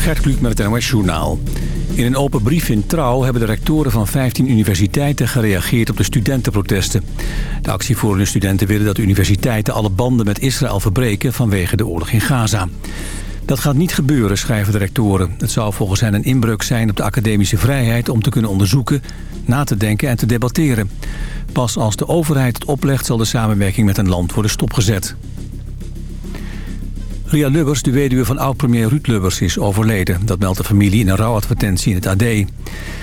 Gert Kluk met het NOS Journaal. In een open brief in Trouw hebben de rectoren van 15 universiteiten gereageerd op de studentenprotesten. De actievoerende studenten willen dat universiteiten alle banden met Israël verbreken vanwege de oorlog in Gaza. Dat gaat niet gebeuren, schrijven de rectoren. Het zou volgens hen een inbreuk zijn op de academische vrijheid om te kunnen onderzoeken, na te denken en te debatteren. Pas als de overheid het oplegt zal de samenwerking met een land worden stopgezet. Ria Lubbers, de weduwe van oud-premier Ruud Lubbers, is overleden. Dat meldt de familie in een rouwadvertentie in het AD.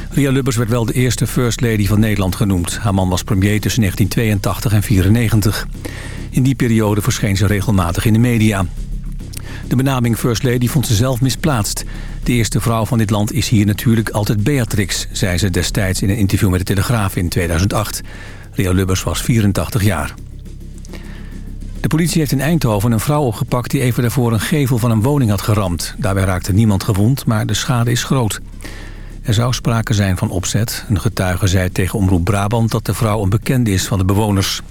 Ria Lubbers werd wel de eerste First Lady van Nederland genoemd. Haar man was premier tussen 1982 en 1994. In die periode verscheen ze regelmatig in de media. De benaming First Lady vond ze zelf misplaatst. De eerste vrouw van dit land is hier natuurlijk altijd Beatrix... zei ze destijds in een interview met de Telegraaf in 2008. Ria Lubbers was 84 jaar. De politie heeft in Eindhoven een vrouw opgepakt... die even daarvoor een gevel van een woning had geramd. Daarbij raakte niemand gewond, maar de schade is groot. Er zou sprake zijn van opzet. Een getuige zei tegen Omroep Brabant... dat de vrouw een bekende is van de bewoners.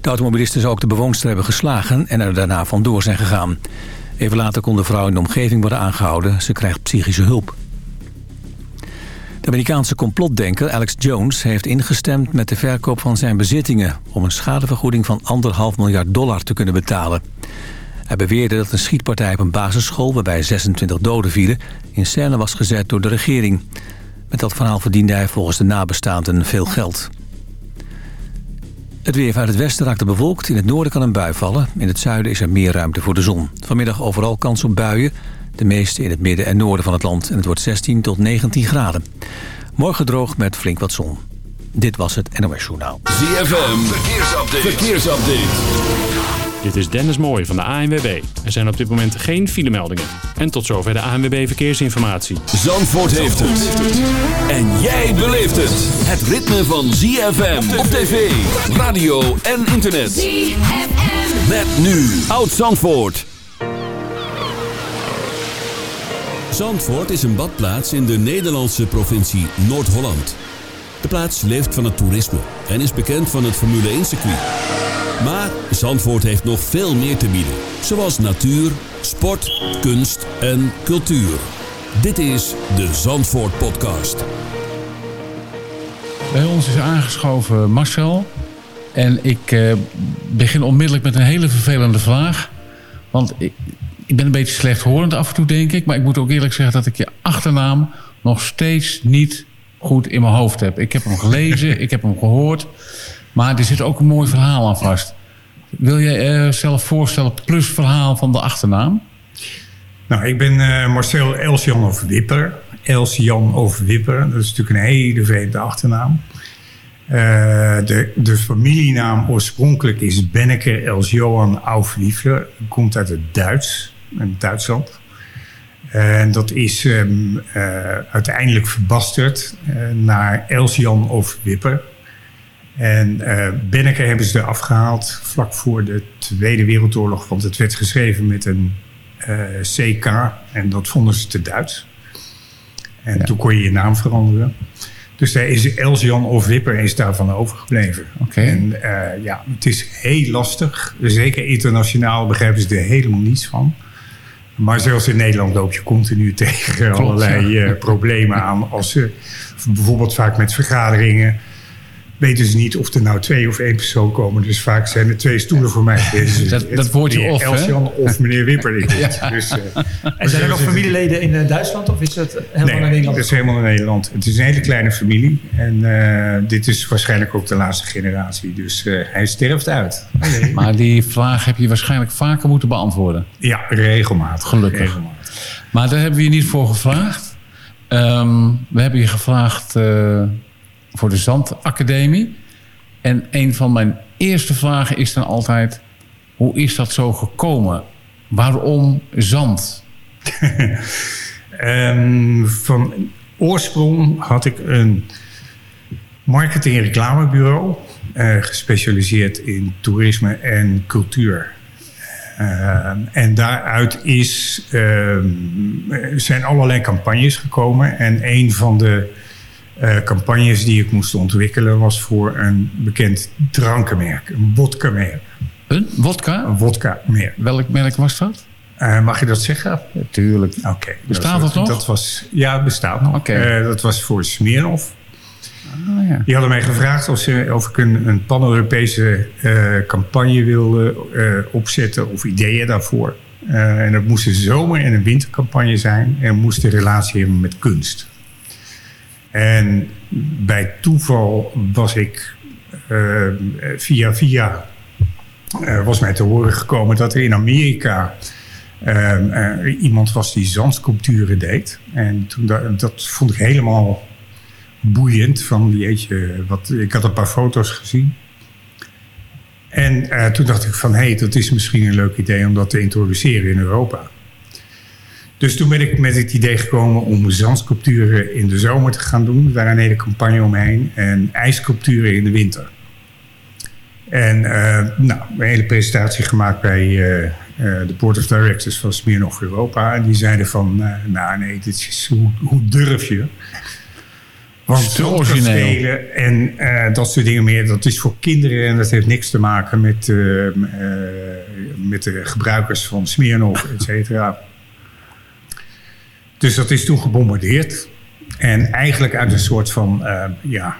De automobilisten zou ook de bewoonster hebben geslagen... en er daarna vandoor zijn gegaan. Even later kon de vrouw in de omgeving worden aangehouden. Ze krijgt psychische hulp. Amerikaanse complotdenker Alex Jones heeft ingestemd met de verkoop van zijn bezittingen... om een schadevergoeding van anderhalf miljard dollar te kunnen betalen. Hij beweerde dat een schietpartij op een basisschool... waarbij 26 doden vielen, in scène was gezet door de regering. Met dat verhaal verdiende hij volgens de nabestaanden veel geld. Het weer vanuit het westen raakt bewolkt. In het noorden kan een bui vallen. In het zuiden is er meer ruimte voor de zon. Vanmiddag overal kans op buien. De meeste in het midden en noorden van het land. En het wordt 16 tot 19 graden. Morgen droog met flink wat zon. Dit was het NOS Journaal. ZFM, verkeersupdate. verkeersupdate. Dit is Dennis Mooij van de ANWB. Er zijn op dit moment geen filemeldingen. En tot zover de ANWB Verkeersinformatie. Zandvoort heeft het. En jij beleeft het. Het ritme van ZFM op tv, radio en internet. ZFM. Met nu Oud Zandvoort. Zandvoort is een badplaats in de Nederlandse provincie Noord-Holland. De plaats leeft van het toerisme en is bekend van het Formule 1-circuit. Maar Zandvoort heeft nog veel meer te bieden. Zoals natuur, sport, kunst en cultuur. Dit is de Zandvoort Podcast. Bij ons is aangeschoven Marcel. En ik eh, begin onmiddellijk met een hele vervelende vraag. Want ik, ik ben een beetje slechthorend af en toe, denk ik. Maar ik moet ook eerlijk zeggen dat ik je achternaam nog steeds niet goed in mijn hoofd heb. Ik heb hem gelezen, ik heb hem gehoord. Maar er zit ook een mooi verhaal aan vast. Wil jij uh, zelf voorstellen plus verhaal van de achternaam? Nou, ik ben uh, Marcel Elsjan of Wipper. Elsjan of Wipper, dat is natuurlijk een hele vreemde achternaam. Uh, de, de familienaam oorspronkelijk is Benneker Els Johan Aufliefler. Komt uit het Duits, in Duitsland. En dat is um, uh, uiteindelijk verbasterd uh, naar Elsjan of Wipper. En uh, Benneker hebben ze eraf gehaald vlak voor de Tweede Wereldoorlog. Want het werd geschreven met een CK en dat vonden ze te Duits. En ja. toen kon je je naam veranderen. Dus daar is Elsjan of Wipper is daarvan overgebleven. Okay. En uh, ja, het is heel lastig. Zeker internationaal begrijpen ze er helemaal niets van. Maar zelfs in Nederland loop je continu tegen Klopt, allerlei ja. uh, problemen aan. Als ze bijvoorbeeld vaak met vergaderingen weten ze niet of er nou twee of één persoon komen. Dus vaak zijn er twee stoelen voor mij. Dus dat, dat woordje of, Elsjan of meneer Wipper. ja. dus, uh, en zijn er nog familieleden in Duitsland of is dat helemaal nee, in Nederland? het is helemaal in Nederland. Het is een hele kleine familie. En uh, dit is waarschijnlijk ook de laatste generatie. Dus uh, hij sterft uit. Nee. Maar die vraag heb je waarschijnlijk vaker moeten beantwoorden. Ja, regelmatig. Gelukkig. Regelmatig. Maar daar hebben we je niet voor gevraagd. Um, we hebben je gevraagd voor de Zandacademie. En een van mijn eerste vragen is dan altijd... hoe is dat zo gekomen? Waarom zand? um, van oorsprong had ik een marketing- reclamebureau... Uh, gespecialiseerd in toerisme en cultuur. Uh, en daaruit is, uh, zijn allerlei campagnes gekomen. En een van de uh, campagnes die ik moest ontwikkelen was voor een bekend drankenmerk, een wodka-merk. Een wodka? Een wodka-merk. Welk merk was dat? Eh, mag je dat zeggen? Natuurlijk. Oké. Bestaat dat, dat nog? Dat was, ja, het bestaat nog. Oké. Eh, dat was voor Smirnov. Ah, ja. Die hadden mij gevraagd of, ze, of ik een, een pan-Europese eh, campagne wilde eh, opzetten of ideeën daarvoor. Eh, en dat moest een zomer- en een wintercampagne zijn en moest een relatie hebben met kunst. En bij toeval was ik eh, via via eh, was mij te horen gekomen dat er in Amerika eh, iemand was die zandsculpturen deed. En toen da- dat vond ik helemaal boeiend. Van jeetje, wat, ik had een paar foto's gezien. En toen dacht ik van, hé, hey, dat is misschien een leuk idee om dat te introduceren in Europa. Dus toen ben ik met het idee gekomen om zandsculpturen in de zomer te gaan doen. Daar een hele campagne omheen. En ijssculpturen in de winter. En eh, nou, een hele presentatie gemaakt bij eh, eh, de Board of Directors van Smirnoff Europa. En die zeiden van, nou nee, dit is, hoe, hoe durf je? Want te origineel. en dat soort dingen meer, dat is voor kinderen en dat heeft niks te maken met, met de gebruikers van Smirnoff, et cetera. Dus dat is toen gebombardeerd. En eigenlijk uit een soort van, eh, ja,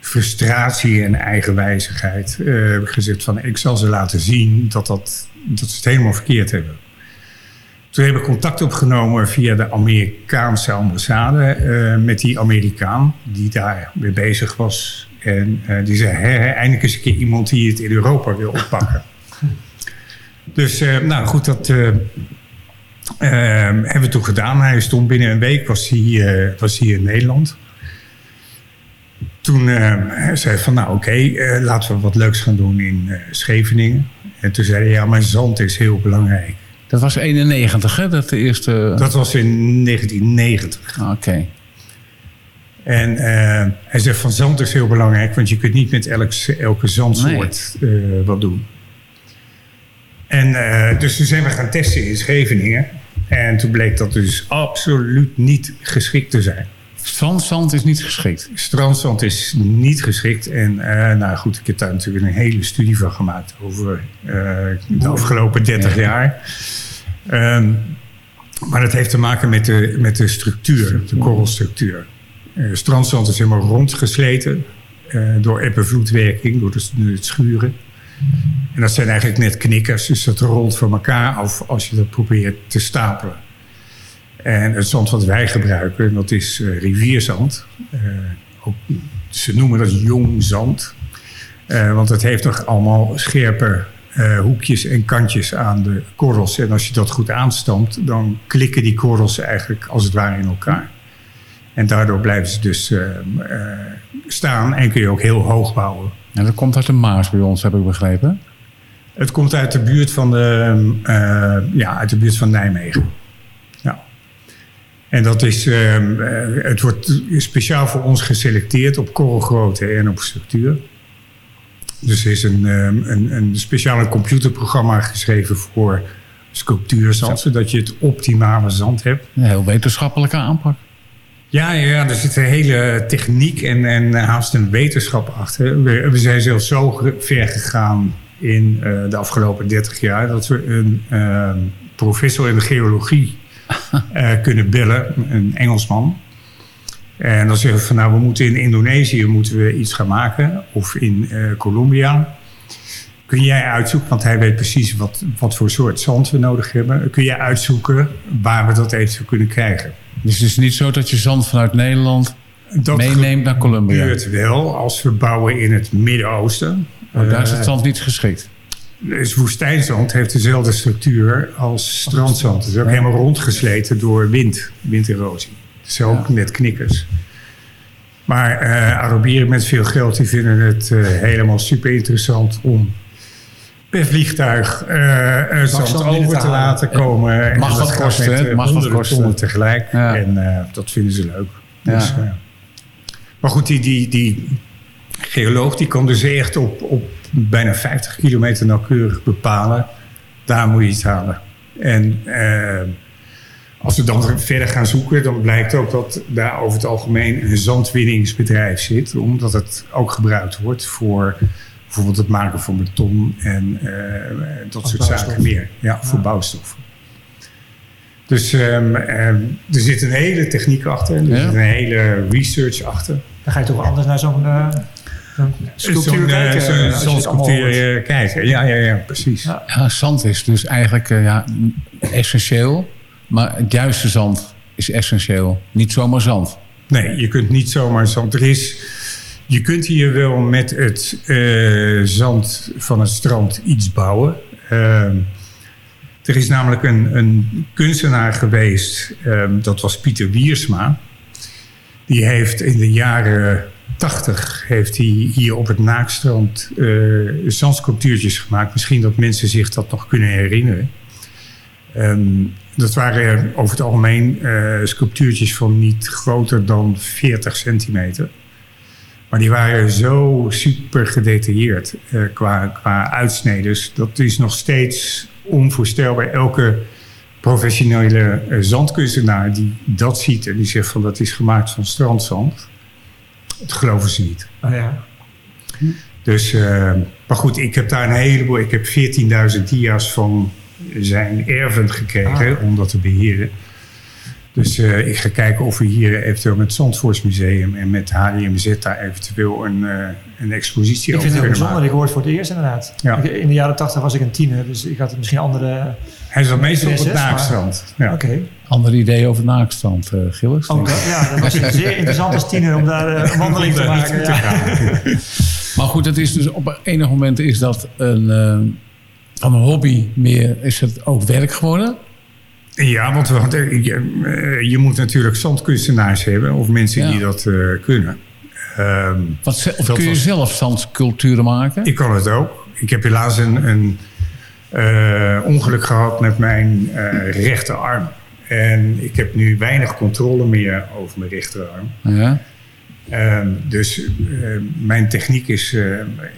frustratie en eigenwijzigheid ik gezegd van ik zal ze laten zien dat, dat, dat ze het helemaal verkeerd hebben. Toen heb ik contact opgenomen via de Amerikaanse ambassade eh, met die Amerikaan die daar mee bezig was. En die zei, hè, eindelijk eens een keer iemand die het in Europa wil oppakken. dus nou goed, dat hebben we toen gedaan. Hij stond binnen een week, was hij, eh, was hij in Nederland. Toen eh, zei hij van, nou oké, eh, laten we wat leuks gaan doen in eh, Scheveningen. En toen zei hij, ja, maar zand is heel belangrijk. Dat was 91, hè? Dat de eerste... Dat was in 1990. Ah, Oké. En eh, hij zegt van zand is heel belangrijk, want je kunt niet met elk, elke zandsoort wat doen. En eh, dus toen zijn we gaan testen in Scheveningen. En toen bleek dat dus absoluut niet geschikt te zijn. Zand, zand is niet geschikt. Strandzand is niet geschikt. En eh, nou goed, ik heb daar natuurlijk een hele studie van gemaakt over eh, de afgelopen 30 jaar. Ehm, maar dat heeft te maken met de, met de structuur, de korrelstructuur. Eh strandzand is helemaal rondgesleten door eb- en vloedwerking, door de- het schuren. En dat zijn eigenlijk net knikkers, dus dat rolt van elkaar af als je dat probeert te stapelen. En het zand wat wij gebruiken, dat is eh, rivierzand. Eh, ze noemen dat jong zand. Eh, want het heeft nog allemaal scherpe hoekjes en kantjes aan de korrels. En als je dat goed aanstampt, dan klikken die korrels eigenlijk als het ware in elkaar. En daardoor blijven ze dus eh, eh, staan en kun je ook heel hoog bouwen. En dat komt uit de Maas bij ons, heb ik begrepen. Het komt uit de buurt van, de, eh, ja, uit de buurt van Nijmegen. Ja. En dat is, ehm, eh, het wordt speciaal voor ons geselecteerd op korrelgrootte en op structuur. Dus er is een, ehm, een, een speciaal computerprogramma geschreven voor sculptuurzand, zodat je het optimale zand hebt. Een heel wetenschappelijke aanpak. Ja, ja, er zit een hele techniek en, en haast een wetenschap achter. We, we zijn zelfs zo ver gegaan in eh, de afgelopen 30 jaar dat we een eh, professor in de geologie eh, kunnen bellen, een Engelsman. En dan zeggen we van nou, we moeten in Indonesië moeten we iets gaan maken of in eh, Colombia. Kun jij uitzoeken, want hij weet precies wat, wat voor soort zand we nodig hebben. Kun jij uitzoeken waar we dat eventueel kunnen krijgen? Dus het is niet zo dat je zand vanuit Nederland Dat meeneemt naar Colombia. gebeurt wel als we bouwen in het Midden-Oosten. Oh, daar is het Eh, zand niet geschikt. dus woestijnzand heeft dezelfde structuur als strandzand. Het is ook helemaal rondgesleten door wind, winderosie. Het is ook net knikkers. Maar eh, Arabieren met veel geld die vinden het eh, helemaal super interessant om per vliegtuig eh, eh, zand over te laten komen. En Mag dat wat kosten, met, eh, Mag wat kosten. tegelijk. Ja. En eh, dat vinden ze leuk. Ja. Dus, maar goed, die, die, die geoloog die kan dus echt op, op bijna 50 kilometer nauwkeurig bepalen. Daar moet je iets halen. En eh, als we dan verder gaan zoeken, dan blijkt ook dat daar over het algemeen een zandwinningsbedrijf zit. Omdat het ook gebruikt wordt voor bijvoorbeeld het maken van beton en eh, dat soort bouwstof. zaken meer. Ja, voor bouwstoffen. Dus ehm, ehm, er zit een hele techniek achter. Er Ja. zit een hele research achter. Dan ga je toch anders naar zo'n eh, zo'n sculptuur Zo'n, eh, kijken. zo'n- sculptuur kijken. Ja, ja, ja, precies. Ja. Ja, zand is dus eigenlijk ja, essentieel. Maar het juiste zand is essentieel. Niet zomaar zand. Nee, je kunt niet zomaar zand. Er is, je kunt hier wel met het eh, zand van het strand iets bouwen. Ehm, er is namelijk een, een kunstenaar geweest, ehm, dat was Pieter Wiersma. Die heeft in de jaren 80 heeft hij hier op het Naakstrand eh zandsculptuurtjes gemaakt. Misschien dat mensen zich dat nog kunnen herinneren. Ehm, dat waren over het algemeen eh, sculptuurtjes van niet groter dan 40 centimeter. Maar die waren zo super gedetailleerd eh, qua, qua uitsneders. Dat is nog steeds onvoorstelbaar. Elke professionele eh, zandkunstenaar die dat ziet en die zegt van dat is gemaakt van strandzand. Dat geloven ze niet. Oh, ja. Dus, eh, maar goed, ik heb daar een heleboel. Ik heb 14.000 dia's van zijn erven gekregen Ah. om dat te beheren. Dus eh, ik ga kijken of we hier eventueel met het Zandvoortsmuseum en met HDMZ daar eventueel een, eh, een expositie Ik vind over het heel kunnen bijzonder. maken. Ik hoor het voor het eerst inderdaad. Ja. Ik- In de jaren tachtig was ik een tiener, dus ik had misschien andere... Hij zat meestal op het maar- Naakstrand. Ja. Oké. Ander idee over naakstand, eh Gilles. Ook dat, ja, dat was zeer interessant als tiener om daar een wandeling te maken. te. Maar goed, het is dus op enig moment is dat een, eh, van een hobby meer, is het ook werk geworden. Ja, want we je, eh, je moet natuurlijk zandkunstenaars hebben of mensen Ja. die dat eh, kunnen. Ehm, Wat, of Dat kun je was- zelf zandsculpturen maken? Ik kan het ook. Ik heb helaas een, een eh, ongeluk gehad met mijn eh, rechterarm. En ik heb nu weinig controle meer over mijn rechterarm. Ja. Ehm, dus eh, mijn techniek is eh,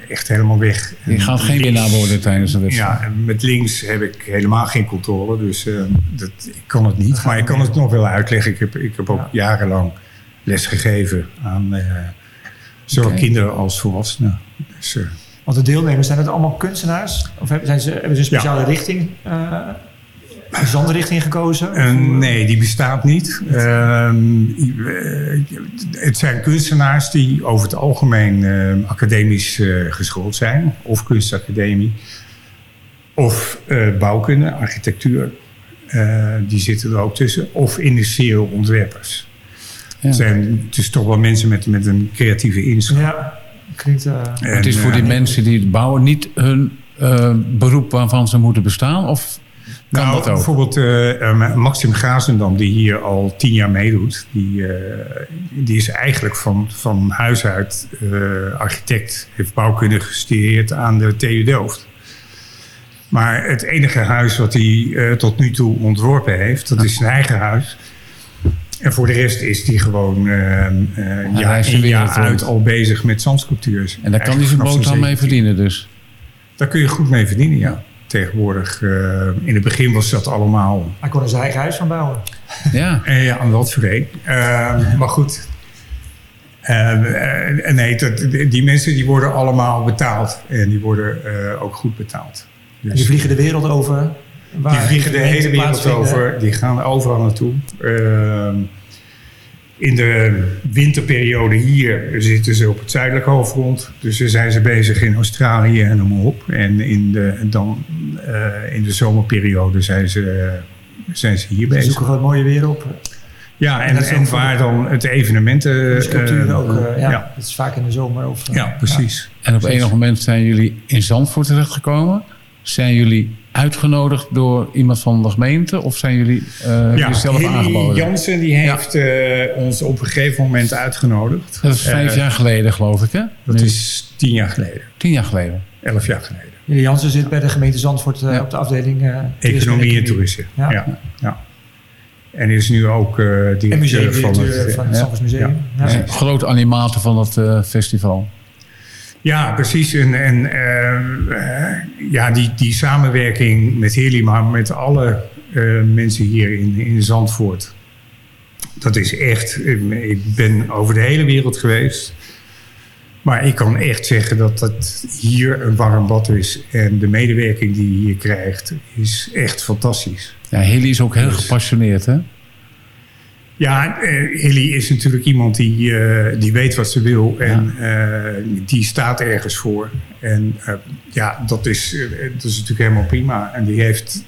echt helemaal weg. Je gaat geen winnaar worden tijdens de wedstrijd. Ja, met links heb ik helemaal geen controle. Dus eh, dat, ik kan het niet. Maar ik kan het nog wel uitleggen. Ik heb, ik heb ook Ja. jarenlang les gegeven aan eh, zowel kinderen als volwassenen. Dus, eh, Want de deelnemers, zijn het allemaal kunstenaars? Of hebben, zijn ze, hebben ze een speciale richting, eh, een zandrichting gekozen? Eh, hoe- nee, die bestaat niet. Ehm, eh, het zijn kunstenaars die over het algemeen eh, academisch eh, geschoold zijn. Of kunstacademie. Of eh, bouwkunde, architectuur. Eh, die zitten er ook tussen. Of industrieel ontwerpers. Ja. Het zijn dus toch wel mensen met, met een creatieve inslag. Ja, klinkt... eh, En, het is voor die eh, mensen die het bouwen niet hun eh, beroep waarvan ze moeten bestaan? Of kan nou, dat ook? bijvoorbeeld eh, eh, Maxim Gazendam, die hier al tien jaar meedoet, die, eh, die is eigenlijk van, van huis uit eh, architect, heeft bouwkunde gestudeerd aan de TU Delft. Maar het enige huis wat hij tot nu toe ontworpen heeft, dat is zijn eigen huis. En voor de rest is hij gewoon eh, eh, jaar uit al bezig met zandsculptuurs. En daar kan hij zijn vanaf boterham mee 17e. verdienen dus. Daar kun je goed mee verdienen, ja. Tegenwoordig, eh, in het begin was dat allemaal hij kon er zijn eigen huis van bouwen. Ja. Eh, ja, aan wat vreemd. Ehm, maar goed. Ehm, eh, nee, dat, die mensen die worden allemaal betaald. En die worden eh, ook goed betaald. Dus En die vliegen de wereld over. waar die vliegen de hele wereld over. Die gaan overal naartoe. In de winterperiode hier zitten ze op het zuidelijke halfrond. Dus dan zijn ze bezig in Australië en noem maar op. En in de, dan, eh, in de zomerperiode zijn ze, zijn ze hier Ze bezig. zoeken gewoon mooie weer op. Ja, En ook waar dan het evenementen... De sculpturen eh, ook. eh, ja, ja. Dat is vaak in de zomer. Of, eh, Ja, precies. En op enig moment zijn jullie in Zandvoort terechtgekomen. Zijn jullie uitgenodigd door iemand van de gemeente? Of zijn jullie eh Ja, zelf Hilly aangeboden? Jansen die heeft eh, ons op een gegeven moment uitgenodigd. Dat is vijf Eh, jaar geleden, geloof ik, hè? Dat Nu, is tien jaar geleden. tien jaar geleden. Elf jaar geleden. Jullie Jansen zit bij de gemeente Zandvoort Ja. op de afdeling eh, Economie en toerisme. Ja. Ja. Ja, En is nu ook eh En directeur van het... van het Ja. Zandvoorts Museum. Groot animator van het eh, festival. Ja, precies. En, en eh, ja, die, die samenwerking met Hilly, maar met alle eh, mensen hier in, in Zandvoort. Dat is echt... Ik ben over de hele wereld geweest. Maar ik kan echt zeggen dat het hier een warm bad is. En de medewerking die je hier krijgt is echt fantastisch. Ja, Hilly is ook heel Dus- gepassioneerd, hè? Ja, eh, Hilly is natuurlijk iemand die, eh, die weet wat ze wil en eh, die staat ergens voor. En ja, dat is, dat is natuurlijk helemaal prima. En die heeft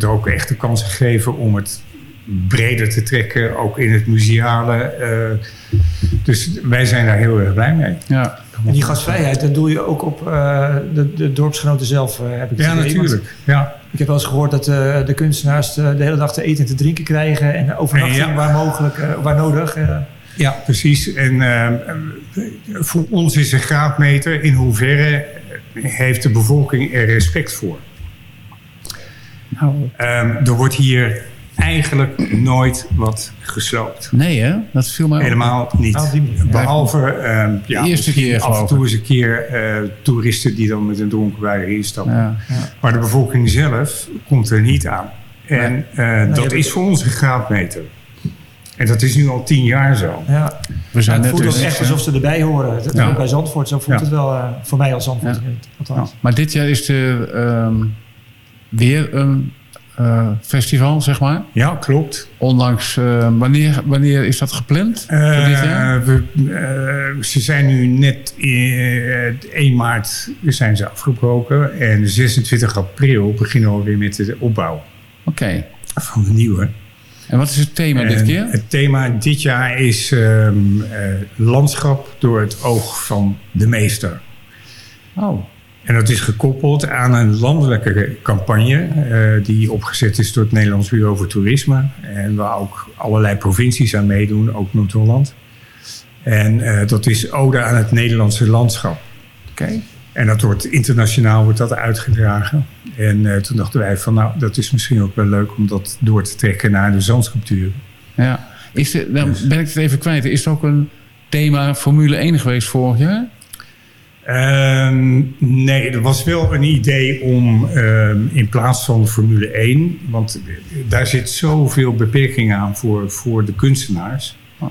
er ook echt de kans gegeven om het breder te trekken, ook in het museale. dus wij zijn daar heel erg blij mee. Ja. En die gastvrijheid, dat doe je ook op eh, de, de dorpsgenoten zelf, eh, heb ik het Ja, idee. Want natuurlijk. Ja. Ik heb wel eens gehoord dat eh, de kunstenaars eh, de hele dag te eten en te drinken krijgen. En overnachting Ja. waar mogelijk, eh, waar nodig. eh. Ja, precies. En voor ons is een graadmeter in hoeverre heeft de bevolking er respect voor. Nou, Ehm, er wordt hier eigenlijk nooit wat gesloopt. nee, hè? Dat viel mij op. Helemaal niet. Op manier. Behalve ehm, ja, De eerste keer, af en toe eens een keer eh, toeristen die dan met een dronken erin stappen. Ja. Maar de bevolking zelf komt er niet aan. En eh, dat is voor ons een graadmeter. En dat is nu al tien jaar zo. Ja. We zijn het voelt ook dus- echt alsof ze erbij horen. Dat Ja. ook bij Zandvoort, zo voelt Ja. het wel eh, voor mij als Zandvoort. Ja. Maar dit jaar is er ehm, weer een eh, festival, zeg maar. Ja, klopt. Ondanks, eh, wanneer, wanneer is dat gepland? voor dit jaar? We, ze zijn nu net eh 1 maart zijn ze afgebroken. En 26 april beginnen we weer met de opbouw Oké. van de nieuwe. En wat is het thema dit keer? Het thema dit jaar is ehm, eh, landschap door het oog van de meester. Oh, En dat is gekoppeld aan een landelijke campagne eh, die opgezet is door het Nederlands Bureau voor Toerisme. En waar ook allerlei provincies aan meedoen, ook Noord-Holland. En eh, dat is Ode aan het Nederlandse landschap. oké. En dat wordt internationaal wordt dat uitgedragen. En eh, toen dachten wij van nou, dat is misschien ook wel leuk om dat door te trekken naar de zandsculpturen. Ja. Is er, dan Dus- ben ik het even kwijt. Is er ook een thema Formule 1 geweest vorig jaar? Ehm, nee, er was wel een idee om ehm, in plaats van Formule 1, want daar zit zoveel beperkingen aan voor, voor de kunstenaars. Oh.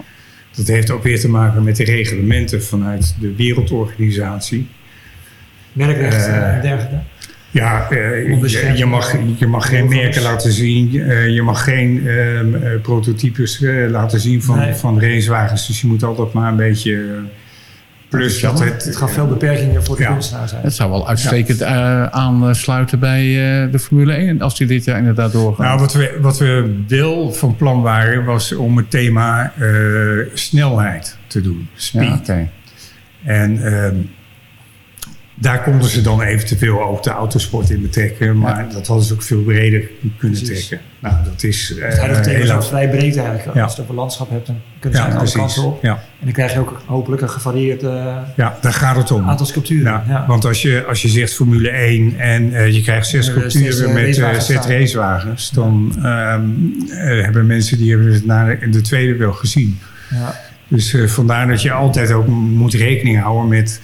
Dat heeft ook weer te maken met de reglementen vanuit de wereldorganisatie. Merkrecht Eh, eh, en dergelijke. Ja, eh, je, mag, je mag geen merken laten zien. eh, je mag geen ehm, eh, prototypes eh, laten zien van, Nee. van racewagens. Dus je moet altijd maar een beetje... eh, plus dat het... Het gaf veel beperkingen voor de Ja. kunstenaars. zijn. Het zou wel uitstekend eh, aansluiten bij eh, de Formule 1 als die dit jaar inderdaad doorgaat. Nou, wat we, wat we wel van plan waren, was om het thema eh, snelheid te doen. Speed. ja, oké. En ehm, daar konden ze dan eventueel ook de autosport in betrekken. Maar dat hadden ze ook veel breder kunnen Precies. trekken. Nou, dat is eh Het huidige thema is ook helaas. vrij breed eigenlijk. Ja. Als je het over landschap hebt, dan kunnen ze Ja, alle kanten op. Ja, En dan krijg je ook hopelijk een gevarieerd eh, ja, daar gaat het om. aantal sculpturen. Want als je, als je zegt Formule 1 en eh, je krijgt zes eh, sculpturen eh, met eh, zes racewagens, dan ehm, eh, hebben mensen die hebben het na de tweede wel gezien. Ja. Dus eh, vandaar dat je altijd ook moet rekening houden met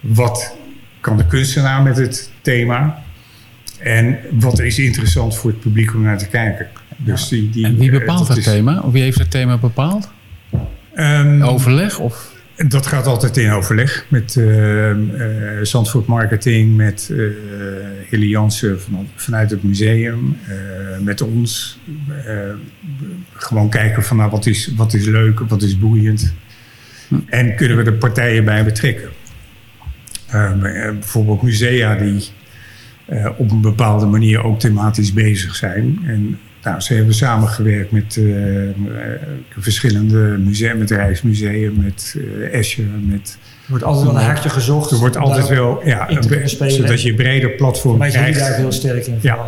wat kan de kunstenaar met het thema en wat is interessant voor het publiek om naar te kijken. Dus die, die, En wie eh, bepaalt dat is- thema? Of wie heeft het thema bepaald? Ehm, Overleg? Of? Dat gaat altijd in overleg met uh, uh, Zandvoort Marketing, met uh, Hilly Jansen van, vanuit het museum, met ons. gewoon kijken van nou, wat, is, wat is leuk, wat is boeiend. Hm. En kunnen we de partijen bij betrekken. Bijvoorbeeld musea die op een bepaalde manier ook thematisch bezig zijn. En nou, ze hebben samengewerkt met uh, uh, verschillende musea, met Rijksmuseum, met uh, Escher, met... Er wordt altijd wel een haakje gezocht. Er wordt altijd wel, ja, zodat je een breder platform maar krijgt. Maar daar heel sterk in. Ja,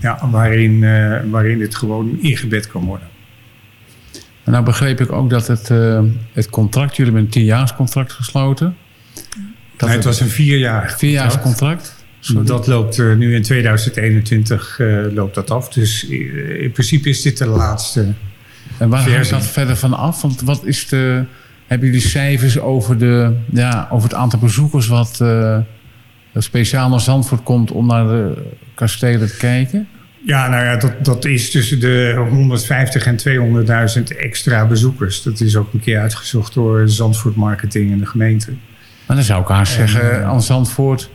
ja waarin, uh, waarin het gewoon ingebed kan worden. En nou begreep ik ook dat het, uh, het contract, jullie hebben een tienjaarscontract gesloten. Dat nee, het was een vierjaar Vierjaarscontract. Sorry. Dat loopt nu in 2021 uh, loopt dat af. Dus uh, in principe is dit de laatste. En waar hangt dat verder van af? Want wat is de. Hebben jullie cijfers over, de, ja, over het aantal bezoekers wat uh, speciaal naar Zandvoort komt om naar de kastelen te kijken? Ja, nou ja, dat, dat is tussen de 150 en 200.000 extra bezoekers. Dat is ook een keer uitgezocht door Zandvoort Marketing en de gemeente. Maar dan zou ik haast zeggen aan Zandvoort...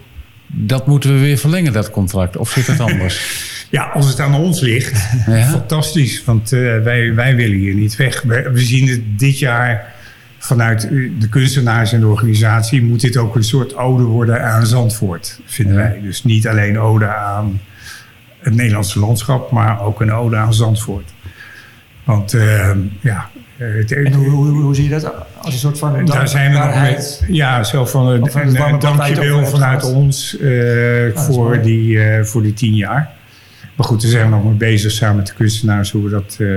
dat moeten we weer verlengen, dat contract. Of zit het anders? Ja, als het aan ons ligt, Ja. fantastisch. Want eh, wij, wij willen hier niet weg. We, we zien het dit jaar vanuit eh, de kunstenaars en de organisatie... moet dit ook een soort ode worden aan Zandvoort, vinden wij. Dus niet alleen ode aan het Nederlandse landschap... maar ook een ode aan Zandvoort. Want eh, ja... eh, het, En hoe, hoe, hoe zie je dat? Als een soort van daar zijn we nog dankbaarheid? met. Ja, zo van een, een een, dankjewel vanuit gehad. ons eh, voor, die, eh, voor die tien jaar. Maar goed, daar zijn we nog mee bezig samen met de kunstenaars hoe we dat, eh,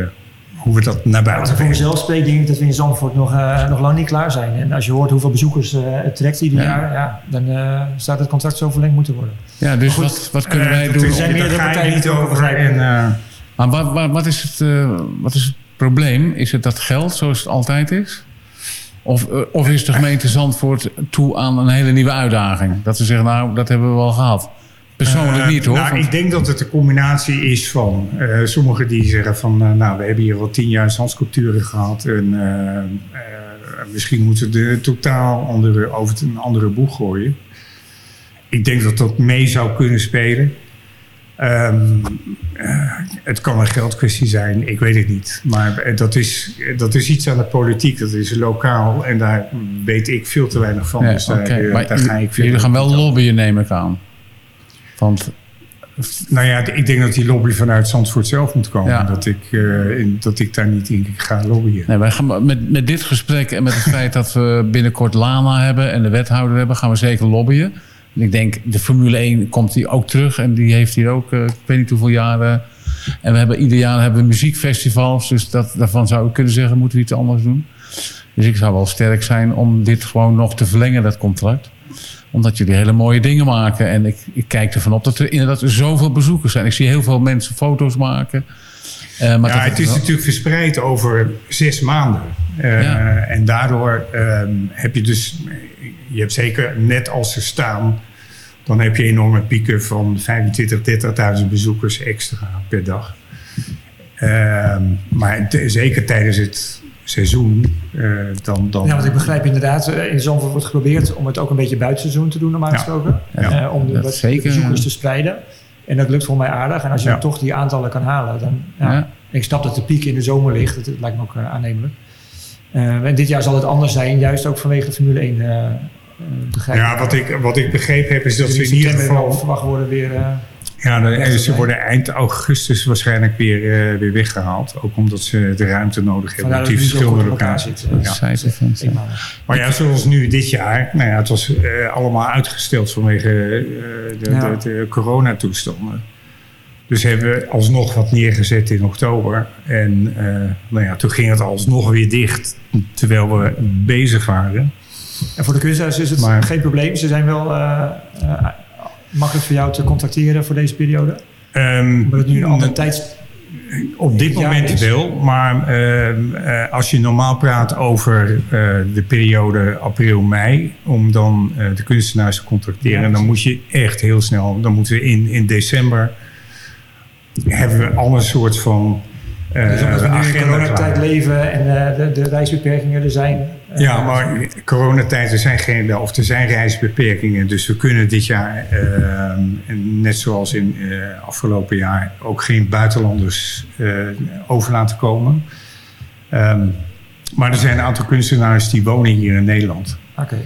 hoe we dat naar Als buiten ik voor brengen. mezelf spreek, denk ik dat we in Zandvoort nog, eh, nog lang niet klaar zijn. En als je hoort hoeveel bezoekers eh, het trekt ieder Ja. jaar, ja, dan eh, staat het contract zo verlengd moeten worden. Ja, dus goed, wat, wat kunnen wij doen? is- zijn daar meerdere partijen niet over. En, eh, Maar wat, wat, wat, is het, eh, wat is het probleem? Is het dat geld zoals het altijd is? Of, eh, of is de gemeente Zandvoort toe aan een hele nieuwe uitdaging? Dat ze zeggen, nou, dat hebben we wel gehad. Persoonlijk Eh, niet hoor. Nou, ik denk dat het een combinatie is van eh, sommigen die zeggen van nou we hebben hier al tien jaar zandsculpturen gehad en misschien moeten we de totaal andere, over een andere boeg gooien. Ik denk dat dat mee zou kunnen spelen. Ehm, eh, het kan een geldkwestie zijn, ik weet het niet. Maar eh, dat is, dat is iets aan de politiek, dat is lokaal en daar weet ik veel te weinig van. Ja, dus daar, oké. eh, Maar daar ga ik jullie verder gaan wel lobbyen, neem ik aan. Want Nou ja, ik denk dat die lobby vanuit Zandvoort zelf moet komen. Ja. Dat, ik, eh, in, dat ik daar niet in ga lobbyen. nee, wij gaan met, met dit gesprek en met het feit dat we binnenkort Lana hebben en de wethouder hebben, gaan we zeker lobbyen. En ik denk, de Formule 1 komt hier ook terug en die heeft hier ook, eh, ik weet niet hoeveel jaren. En we hebben ieder jaar hebben we muziekfestivals, dus dat, daarvan zou ik kunnen zeggen, moeten we iets anders doen. Dus ik zou wel sterk zijn om dit gewoon nog te verlengen, dat contract. Omdat jullie hele mooie dingen maken. En ik, ik kijk ervan op dat er inderdaad zoveel bezoekers zijn. Ik zie heel veel mensen foto's maken. Eh, maar Ja, het is natuurlijk verspreid over zes maanden. Eh, Ja. En daardoor ehm, heb je dus... Je hebt zeker net als ze staan... dan heb je enorme pieken van 25.000, 30.000 bezoekers extra per dag. Ehm, maar zeker tijdens het seizoen... eh, dan, dan, Ja, want ik begrijp inderdaad, eh, in Zandvoort wordt geprobeerd om het ook een beetje buitenseizoen te doen normaal Ja. gesproken. Ja. Eh, om de, bezoekers te spreiden. En dat lukt voor mij aardig. En als je Ja. toch die aantallen kan halen, dan... Ja, Ja. Ik snap dat de piek in de zomer ligt. Dat, dat lijkt me ook aannemelijk. Eh, en dit jaar zal het anders zijn, juist ook vanwege de Formule 1 eh eh, begrijp ja, wat ik, wat ik begrepen heb is dat ze in ieder geval... verwacht worden weer... eh, Ja, de- ze worden eind augustus waarschijnlijk weer, eh, weer weggehaald. Ook omdat ze de ruimte nodig hebben dat die verschillende op locaties. zit. Ja. Maar ja, zoals nu dit jaar. Nou ja, het was eh, allemaal uitgesteld vanwege de, de, de coronatoestanden. Dus hebben we alsnog wat neergezet in oktober. En nou ja, toen ging het alsnog weer dicht. Terwijl we bezig waren. En voor de kunstenaars is het Maar- geen probleem. Ze zijn wel eh, eh, makkelijk voor jou te contacteren voor deze periode. Ehm, Omdat het nu een andere de- tijd... Op dit moment is- wel, maar ehm, eh, als je normaal praat over de periode april-mei, om dan de kunstenaars te contracteren, Ja, dan moet je echt heel snel, dan moeten we in, in december, hebben we al een soort van eh dus omdat we nu in coronatijd leven en de, de reisbeperkingen er zijn. Ja, maar coronatijd, er zijn geen, of er zijn reisbeperkingen. Dus we kunnen dit jaar, ehm, net zoals in eh afgelopen jaar, ook geen buitenlanders eh, over laten komen. Ehm, maar er zijn een aantal kunstenaars die wonen hier in Nederland. Oké.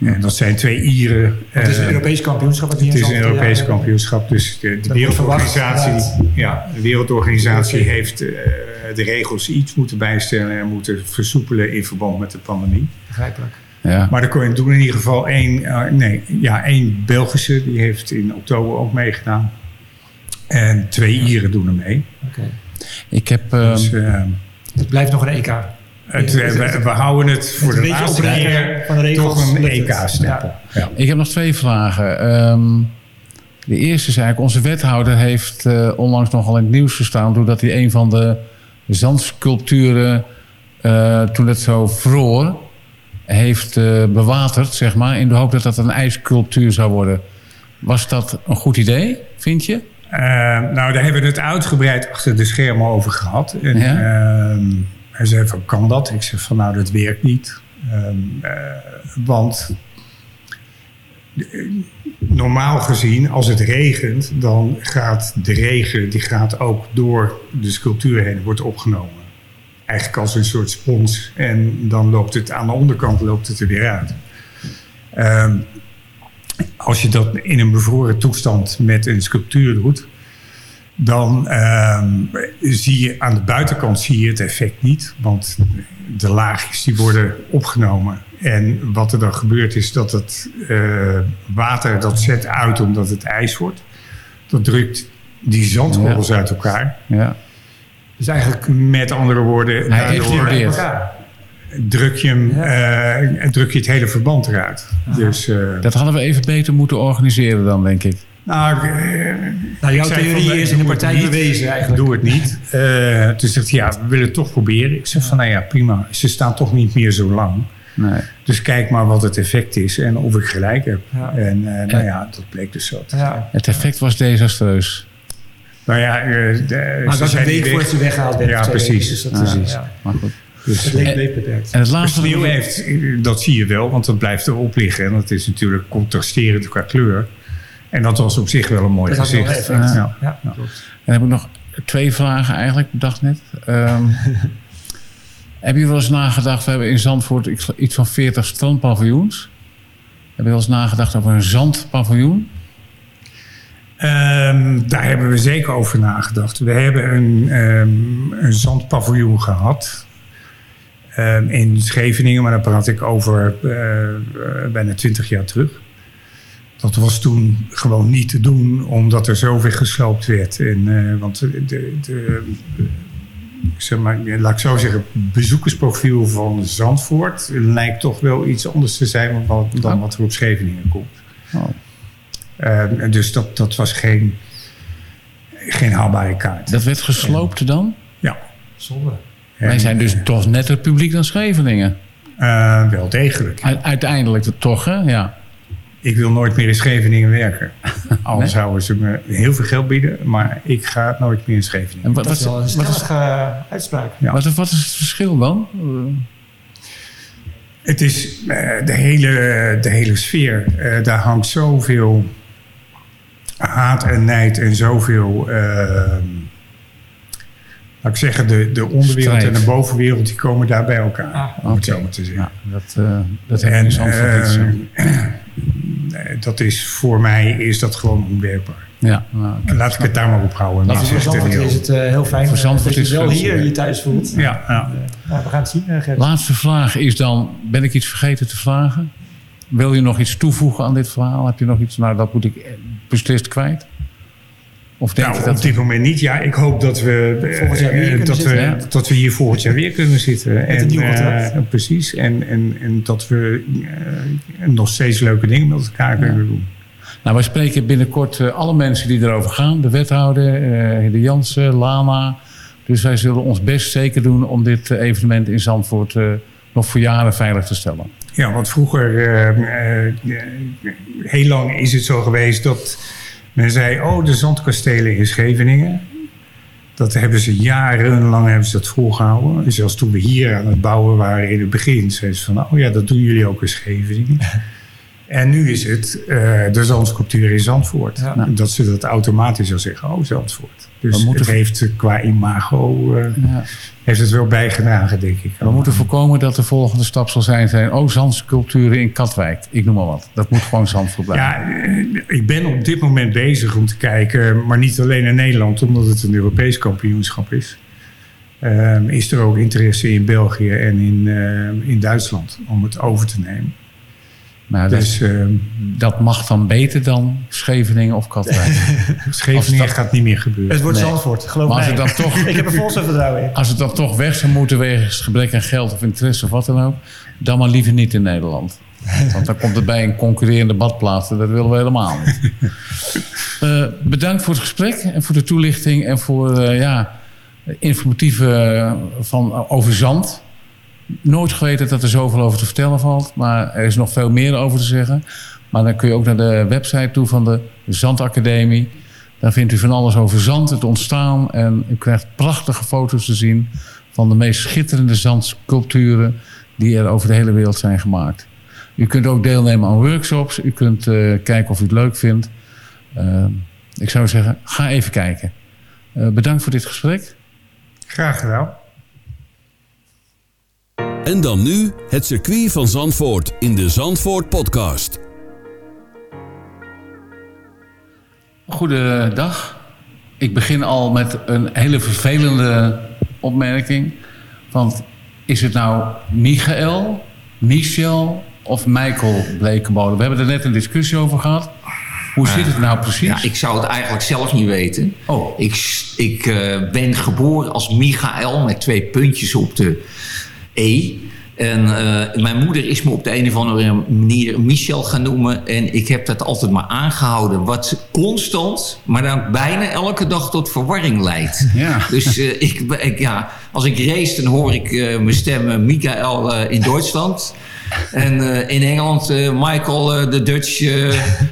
En dat zijn twee Ieren. Het is een Eh, Europees kampioenschap. het in is een Europees kampioenschap. Dus de, wereldorganisatie, ja, de wereldorganisatie heeft eh, de regels iets moeten bijstellen en moeten versoepelen in verband met de pandemie. Begrijpelijk. Ja. Maar er kon- doen in ieder geval één, eh, nee, ja, één Belgische, die heeft in oktober ook meegedaan. En twee Ieren doen er mee. Oké. Ik heb... ehm, Dus eh, Het blijft nog een EK. Het, we, we houden het voor de laatste keer van de regels toch een. EK-stempel. Ja. Ik heb nog twee vragen. Ehm, de eerste is eigenlijk, onze wethouder heeft eh, onlangs nogal in het nieuws gestaan... doordat hij een van de zandsculpturen, eh, toen het zo vroor... heeft eh, bewaterd, zeg maar... in de hoop dat dat een ijssculptuur zou worden. Was dat een goed idee, vind je? Nou, daar hebben we het uitgebreid achter de schermen over gehad. En, Ja? Hij zei van, kan dat? Ik zeg van, nou, dat werkt niet. Ehm, eh, want normaal gezien, als het regent, dan gaat de regen die gaat ook door de sculptuur heen, wordt opgenomen. Eigenlijk als een soort spons. En dan loopt het aan de onderkant loopt het er weer uit. Ehm, als je dat in een bevroren toestand met een sculptuur doet, dan ehm, zie je aan de buitenkant zie je het effect niet. Want de laagjes die worden opgenomen. En wat er dan gebeurt is dat het uh, water dat zet uit omdat het ijs wordt. Dat drukt die zandkorrels uit elkaar. Ja. Dus eigenlijk met andere woorden, Hij daardoor druk je, hem, eh, druk je het hele verband eruit. Dus, eh, Dat hadden we even beter moeten organiseren dan, denk ik. Nou, eh, Nou, jouw theorie van, is in de partij niet. bewezen eigenlijk. Doe het niet. Eh, toen zegt hij, ja, we willen het toch proberen. Ik zeg van, nou ja, prima. Ze staan toch niet meer zo lang. Nee. Dus kijk maar wat het effect is en of ik gelijk heb. Ja. En eh, nou ja, dat bleek dus zo. te zijn. Ja. Het effect was desastreus. Nou ja, eh, de, Maar ze dat een week weg. ze weggehaald werd. Ja, twee precies. dus dat, Precies. ja, Maar goed. Dus, het leek beperkt. En het laatste... sneeuw heeft, dat zie je wel, want dat blijft erop liggen. En dat is natuurlijk contrasterend qua kleur. En dat was op zich wel een mooi Dat had wel gezicht. effect. Ja. Ja, Ja. Dan heb ik nog twee vragen eigenlijk, bedacht net. Ehm heb je wel eens nagedacht, we hebben in Zandvoort iets- van 40 strandpaviljoens. Heb je wel eens nagedacht over een zandpaviljoen? Ehm, daar hebben we zeker over nagedacht. We hebben een, ehm, een zandpaviljoen gehad ehm, in Scheveningen, maar daar praat ik over eh, eh, bijna twintig jaar terug. Dat was toen gewoon niet te doen, omdat er zoveel gesloopt werd. En, eh, want de, de, de, zeg maar, laat ik zo zeggen, het bezoekersprofiel van Zandvoort lijkt toch wel iets anders te zijn dan wat, dan wat er op Scheveningen komt. Oh. Uh, dus dat, dat was geen, geen haalbare kaart. Dat werd gesloopt dan? Ja. Zonde. Wij zijn dus toch net het publiek dan Scheveningen. eh, wel degelijk. Uiteindelijk toch, hè? Ja. Ik wil nooit meer in Scheveningen werken. Al Nee? zouden ze me heel veel geld bieden, maar ik ga nooit meer in Scheveningen. En wat, Dat is wat, wel een wat, is, stellige eh, uitspraak. Ja. wat, wat is het verschil dan? Het is eh, de, hele, de hele sfeer. eh, daar hangt zoveel haat en nijd en zoveel... eh, laat ik zeggen, de, de onderwereld Strijd. en de bovenwereld... die komen daar bij elkaar, Ah, om het oké. zo maar te zeggen. Ja, dat, eh dat heb ik En dat is voor mij is dat gewoon onwerkbaar. Ja, nou. Laat ik het daar maar op houden. Nou, voor exterieur. Zandvoort is het eh, heel fijn Voor eh, dat is je wel hier je thuis voelt. Ja, ja. Eh, nou, we gaan het zien, eh, Gert. Laatste vraag is dan, ben ik iets vergeten te vragen? Wil je nog iets toevoegen aan dit verhaal? Heb je nog iets, nou dat moet ik eh, beslist kwijt? Of denk Nou, je dat... op dit moment niet. Ja, ik hoop dat we, eh, Volgend jaar weer eh, dat, we ja. dat we hier volgend jaar weer kunnen zitten. een nieuw eh, precies. En, en, en dat we eh, nog steeds leuke dingen met elkaar kunnen doen. Nou, wij spreken binnenkort alle mensen die erover gaan. De wethouder, eh de Jansen, Lana. Dus wij zullen ons best zeker doen om dit evenement in Zandvoort eh, nog voor jaren veilig te stellen. Ja, want vroeger, eh, eh, eh, heel lang is het zo geweest dat men zei... oh, de zandkastelen in Scheveningen. Dat hebben ze jarenlang hebben ze dat volgehouden. En zelfs toen we hier aan het bouwen waren in het begin... zeiden ze van, oh ja, dat doen jullie ook in Scheveningen. En nu is het eh, de zandsculptuur in Zandvoort. Ja. Dat ze dat automatisch al zeggen, oh, Zandvoort. Dus het heeft qua imago eh, Ja. heeft het wel bijgedragen, denk ik. We moeten voorkomen dat de volgende stap zal zijn... zijn oh, zandsculpturen in Katwijk. Ik noem maar wat. Dat moet gewoon Zandvoort blijven. Ja, eh, ik ben op dit moment bezig om te kijken, maar niet alleen in Nederland, omdat het een Europees kampioenschap is. Ehm, is er ook interesse in België en in, in Duitsland om het over te nemen. Maar dat, Dus ehm, dat mag dan beter dan Scheveningen of Katwijk. Scheveningen Als dat- gaat niet meer gebeuren. Het wordt Nee. Zandvoort, geloof Maar als mij. het dan toch- ik heb er vol zijn vertrouwen in. Als het dan toch weg zou moeten wegens gebrek aan geld of interesse of wat dan ook, dan maar liever niet in Nederland. Want dan komt het bij een concurrerende badplaats dat willen we helemaal niet. Eh, bedankt voor het gesprek en voor de toelichting en voor eh, ja, informatieve eh, van, over zand. Nooit geweten dat er zoveel over te vertellen valt, maar er is nog veel meer over te zeggen. Maar dan kun je ook naar de website toe van de Zandacademie. Daar vindt u van alles over zand, het ontstaan. En u krijgt prachtige foto's te zien van de meest schitterende zandsculpturen die er over de hele wereld zijn gemaakt. U kunt ook deelnemen aan workshops. U kunt eh, kijken of u het leuk vindt. Uh, ik zou zeggen, ga even kijken. Uh, bedankt voor dit gesprek. Graag gedaan. En dan nu het circuit van Zandvoort in de Zandvoort podcast. Goedendag. Ik begin al met een hele vervelende opmerking. Want is het nou Michael, Michel of Michael Blekenmolen? We hebben er net een discussie over gehad. Hoe zit het nou precies? Ja, ik zou het eigenlijk zelf niet weten. Oh. Ik, ik uh, ben geboren als Michael met twee puntjes op de E. En uh, mijn moeder is me op de een of andere manier Michel gaan noemen. En ik heb dat altijd maar aangehouden. Wat constant, maar dan bijna elke dag tot verwarring leidt. Ja. Dus uh, ik, ik, ja, als ik race, dan hoor ik uh, mijn stem Michael in Duitsland. En in Engeland Michael, de Dutch,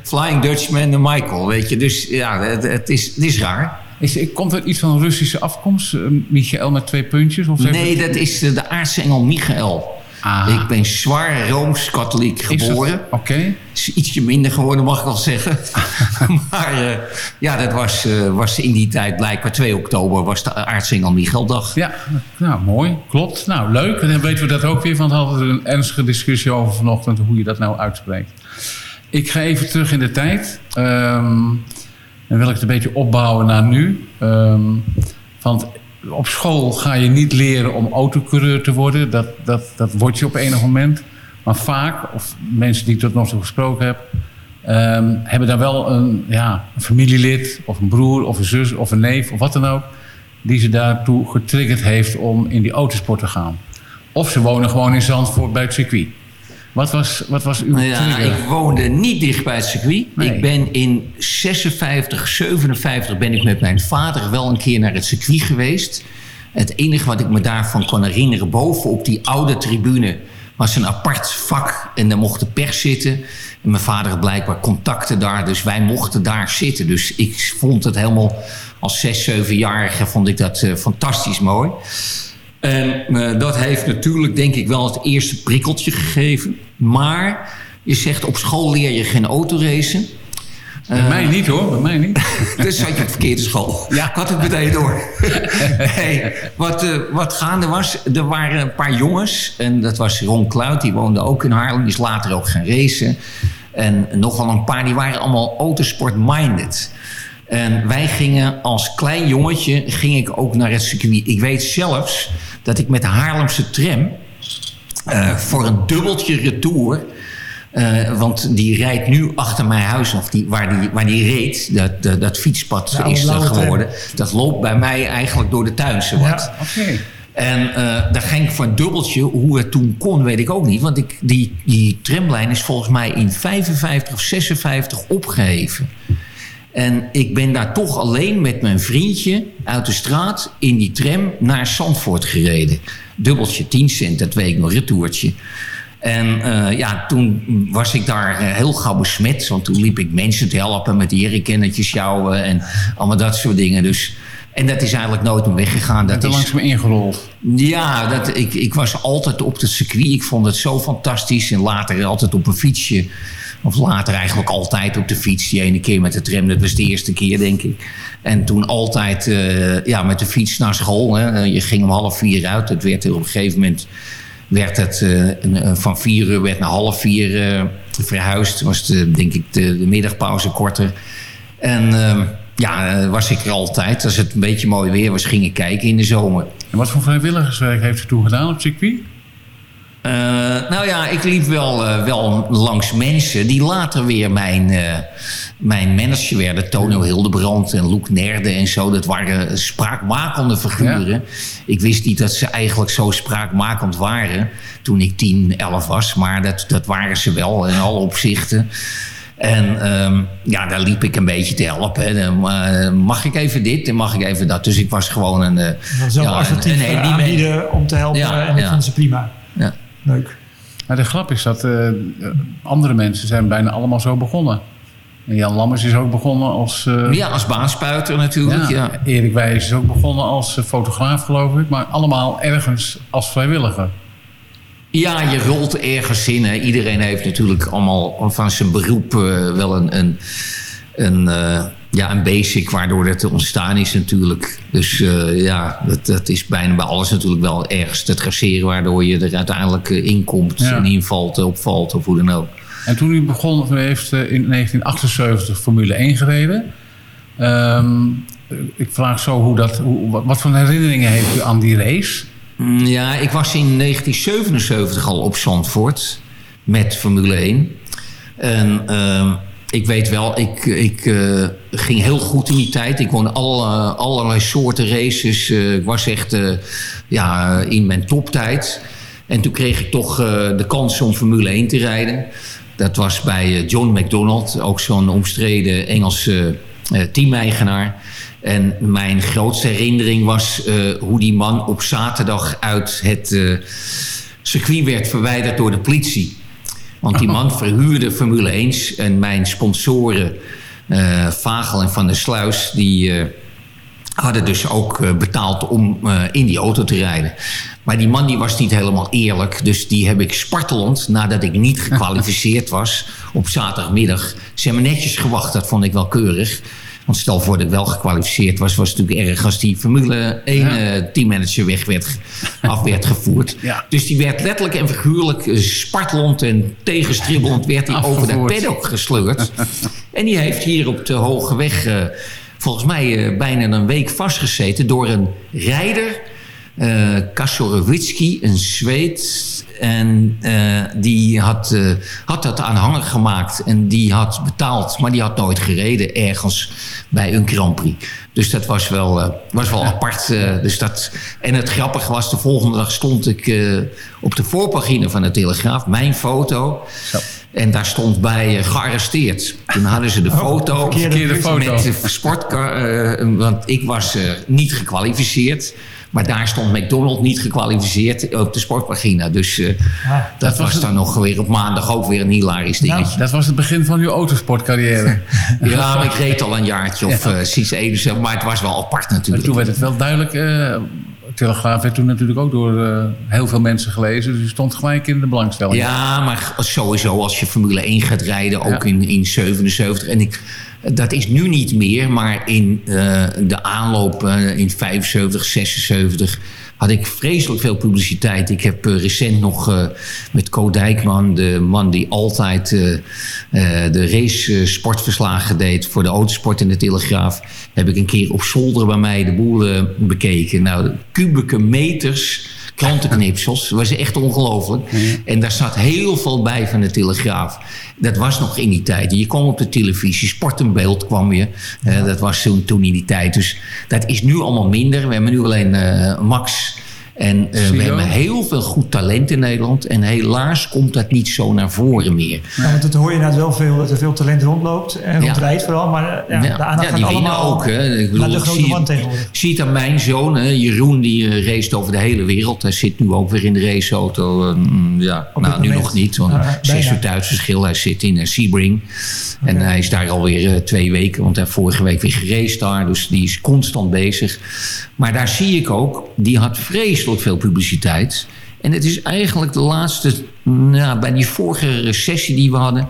Flying Dutchman, de Michael. Weet je, dus ja, het, het, is, het is raar. Is, komt er iets van Russische afkomst? Michael met twee puntjes? Of nee, dat is de, de aardse engel Michael. Ah. Ik ben zwaar Rooms-Katholiek geboren. Oké. Okay. Is ietsje minder geworden, mag ik wel zeggen. maar uh, ja, dat was, uh, was in die tijd blijkbaar 2 oktober... was de aartsengel Micheldag. Ja, nou mooi. Klopt. Nou, leuk. En dan weten we dat ook weer. Want we hadden er een ernstige discussie over vanochtend... hoe je dat nou uitspreekt. Ik ga even terug in de tijd. Um, dan wil ik het een beetje opbouwen naar nu. Um, want op school ga je niet leren om autocoureur te worden. Dat, dat, dat word je op enig moment. Maar vaak, of mensen die ik tot nog toe gesproken heb... Um, hebben daar wel een, ja, een familielid of een broer of een zus of een neef of wat dan ook... die ze daartoe getriggerd heeft om in die autosport te gaan. Of ze wonen gewoon in Zandvoort bij het circuit. Wat was, wat was uw nou ja, trigger? Ik woonde niet dicht bij het circuit. Nee. Ik ben in 56, 57 ben ik met mijn vader wel een keer naar het circuit geweest. Het enige wat ik me daarvan kon herinneren, boven op die oude tribune was een apart vak en daar mocht de pers zitten. En mijn vader had blijkbaar contacten daar, dus wij mochten daar zitten. Dus ik vond het helemaal als 6, 7-jarige vond ik dat uh, fantastisch mooi. En uh, dat heeft natuurlijk denk ik wel het eerste prikkeltje gegeven. Maar je zegt op school leer je geen autoracen. Bij uh, mij niet hoor, bij mij niet. dus zat je op de verkeerde school. Ja. Ik had het meteen door. hey, wat, uh, wat gaande was, er waren een paar jongens. En dat was Ron Kluit, die woonde ook in Haarlem. Die is later ook gaan racen. En nogal een paar, die waren allemaal autosport-minded. En wij gingen als klein jongetje ging ik ook naar het circuit. Ik weet zelfs dat ik met de Haarlemse tram uh, voor een dubbeltje retour. Uh, want die rijdt nu achter mijn huis, of die, waar, die, waar die reed, dat, dat, dat fietspad is er tram. geworden. Dat loopt bij mij eigenlijk door de tuin zo wat. Ja. Oké. En uh, daar ging ik voor een dubbeltje. Hoe het toen kon, weet ik ook niet. Want ik, die, die tramlijn is volgens mij in 55 of 56 opgeheven. En ik ben daar toch alleen met mijn vriendje uit de straat in die tram naar Zandvoort gereden. Dubbeltje 10 cent, dat weet ik nog, retourtje. En uh, ja, toen was ik daar uh, heel gauw besmet. Want toen liep ik mensen te helpen met jerrycannetjes sjouwen en allemaal dat soort dingen. Dus, en dat is eigenlijk nooit meer weggegaan. Dat er is, langs me ingerold. ja, dat, ik, ik was altijd op het circuit. Ik vond het zo fantastisch. En later altijd op een fietsje. Of later eigenlijk altijd op de fiets. Die ene keer met de tram, dat was de eerste keer, denk ik. En toen altijd uh, ja, met de fiets naar school. Hè. Je ging om half vier uit. Het werd op een gegeven moment werd het uh, een, van vier uur werd naar half vier uh, verhuisd. Was de, denk ik de, de middagpauze korter. En uh, ja, was ik er altijd. Als het een beetje mooi weer was, ging ik kijken in de zomer. En wat voor vrijwilligerswerk heeft u toen gedaan op circuit? Uh, nou ja, ik liep wel, uh, wel langs mensen die later weer mijn, uh, mijn manager werden. Tono Hildebrand en Loek Nerde en zo. Dat waren spraakmakende figuren. Ja. Ik wist niet dat ze eigenlijk zo spraakmakend waren toen ik 10, 11 was. Maar dat, dat waren ze wel in alle opzichten. En um, ja, daar liep ik een beetje te helpen. Uh, mag ik even dit en mag ik even dat. Dus ik was gewoon een... Uh, Zelf ja, assertief een, een, aanbieden om te helpen ja, en dat ja. vonden ze prima. Ja. Leuk. Maar de grap is dat uh, andere mensen zijn bijna allemaal zo begonnen. En Jan Lammers is ook begonnen als... Uh, ja, als baanspuiter natuurlijk. Ja, ja. Erik Wijs is ook begonnen als fotograaf, geloof ik. Maar allemaal ergens als vrijwilliger. Ja, je rolt ergens in. Hè. Iedereen heeft natuurlijk allemaal van zijn beroep uh, wel een, een, een, uh, ja, een basic waardoor het ontstaan is natuurlijk. Dus uh, ja, dat, dat is bijna bij alles natuurlijk wel ergens te traceren... waardoor je er uiteindelijk in komt ja. en invalt, opvalt of hoe dan ook. En toen u begon, u heeft in 1978 Formule 1 gereden... Um, ik vraag zo hoe dat, hoe, wat voor herinneringen heeft u aan die race? Mm, ja, ik was in 1977 al op Zandvoort met Formule 1. En uh, ik weet wel, ik, ik uh, ging heel goed in die tijd. Ik won alle, allerlei soorten races. Uh, ik was echt uh, ja, in mijn toptijd. En toen kreeg ik toch de kans om Formule 1 te rijden. Dat was bij John McDonald, ook zo'n omstreden Engelse teameigenaar. En mijn grootste herinnering was uh, hoe die man op zaterdag uit het uh, circuit werd verwijderd door de politie. Want die man verhuurde Formule 1 en mijn sponsoren Vagel en Van der Sluis... die hadden dus ook betaald om in die auto te rijden. Maar die man die was niet helemaal eerlijk. Dus die heb ik spartelend, nadat ik niet gekwalificeerd was... op zaterdagmiddag, ze hebben netjes gewacht. Dat vond ik wel keurig want stel voor dat ik wel gekwalificeerd was, was het natuurlijk erg als die Formule 1 ja. uh, teammanager weg werd, af werd gevoerd. Ja. Dus die werd letterlijk en figuurlijk uh, spartelend en tegenstribbelend werd hij over de paddock gesleurd. en die heeft hier op de Hoge Weg uh, volgens mij bijna een week vastgezeten door een rijder, uh, Kasorowitski, een Zweed en uh, die had, uh, had dat aanhangig gemaakt. En die had betaald, maar die had nooit gereden ergens bij een Grand Prix. Dus dat was wel, uh, was wel apart. dus dat, en het grappige was, de volgende dag stond ik op de voorpagina van de Telegraaf. Mijn foto. Zo. En daar stond bij gearresteerd. Toen hadden ze de Oh, foto, verkeerde foto. met de sportkar. want ik was niet gekwalificeerd. Maar daar stond McDonald niet gekwalificeerd op de sportpagina. Dus uh, ah, dat, dat, was, dan nog weer op maandag ook weer een hilarisch dingetje. Nou, dat was het begin van uw autosportcarrière. ja, maar ik reed al een jaartje of ja. uh. Maar het was wel apart natuurlijk. En toen werd het wel duidelijk... Uh, Telegraaf werd toen natuurlijk ook door uh, heel veel mensen gelezen. Dus u stond gelijk in de belangstelling. Ja, maar sowieso als je Formule 1 gaat rijden, ook ja. in, in 77. En ik, dat is nu niet meer, maar in uh, de aanloop uh, in 75, 76 had ik vreselijk veel publiciteit. Ik heb uh, recent nog uh, met Co Dijkman, de man die altijd uh, de race sportverslagen deed voor de autosport in de Telegraaf, heb ik een keer op zolder bij mij de boel bekeken. Nou, kubieke meters krantenknipsels. Dat was echt ongelooflijk. En daar zat heel veel bij van de Telegraaf. Dat was nog in die tijd. Je kwam op de televisie, sport en beeld kwam je. Ja. Uh, dat was toen, toen in die tijd. Dus dat is nu allemaal minder. We hebben nu alleen uh, Max... En uh, we hebben heel veel goed talent in Nederland. En helaas komt dat niet zo naar voren meer. Ja, want dat hoor je inderdaad wel veel, dat er veel talent rondloopt. En rondrijdt ja. vooral. Maar ja, ja. de aandacht ja, die winnen ook. Hè. Ik bedoel, de grote zie, man tegenwoordig. Zie het aan mijn zoon. Hè. Jeroen die uh, race over de hele wereld. Hij zit nu ook weer in de raceauto. Uh, ja, Op nou, nu nog niet. Want Ah, zes uur thuisverschil. Hij zit in uh, Sebring. En hij is daar alweer uh, twee weken. Want hij heeft vorige week weer geraced daar. Dus die is constant bezig. Maar daar zie ik ook. Die had vreselijk veel publiciteit. En het is eigenlijk de laatste, nou, bij die vorige recessie die we hadden,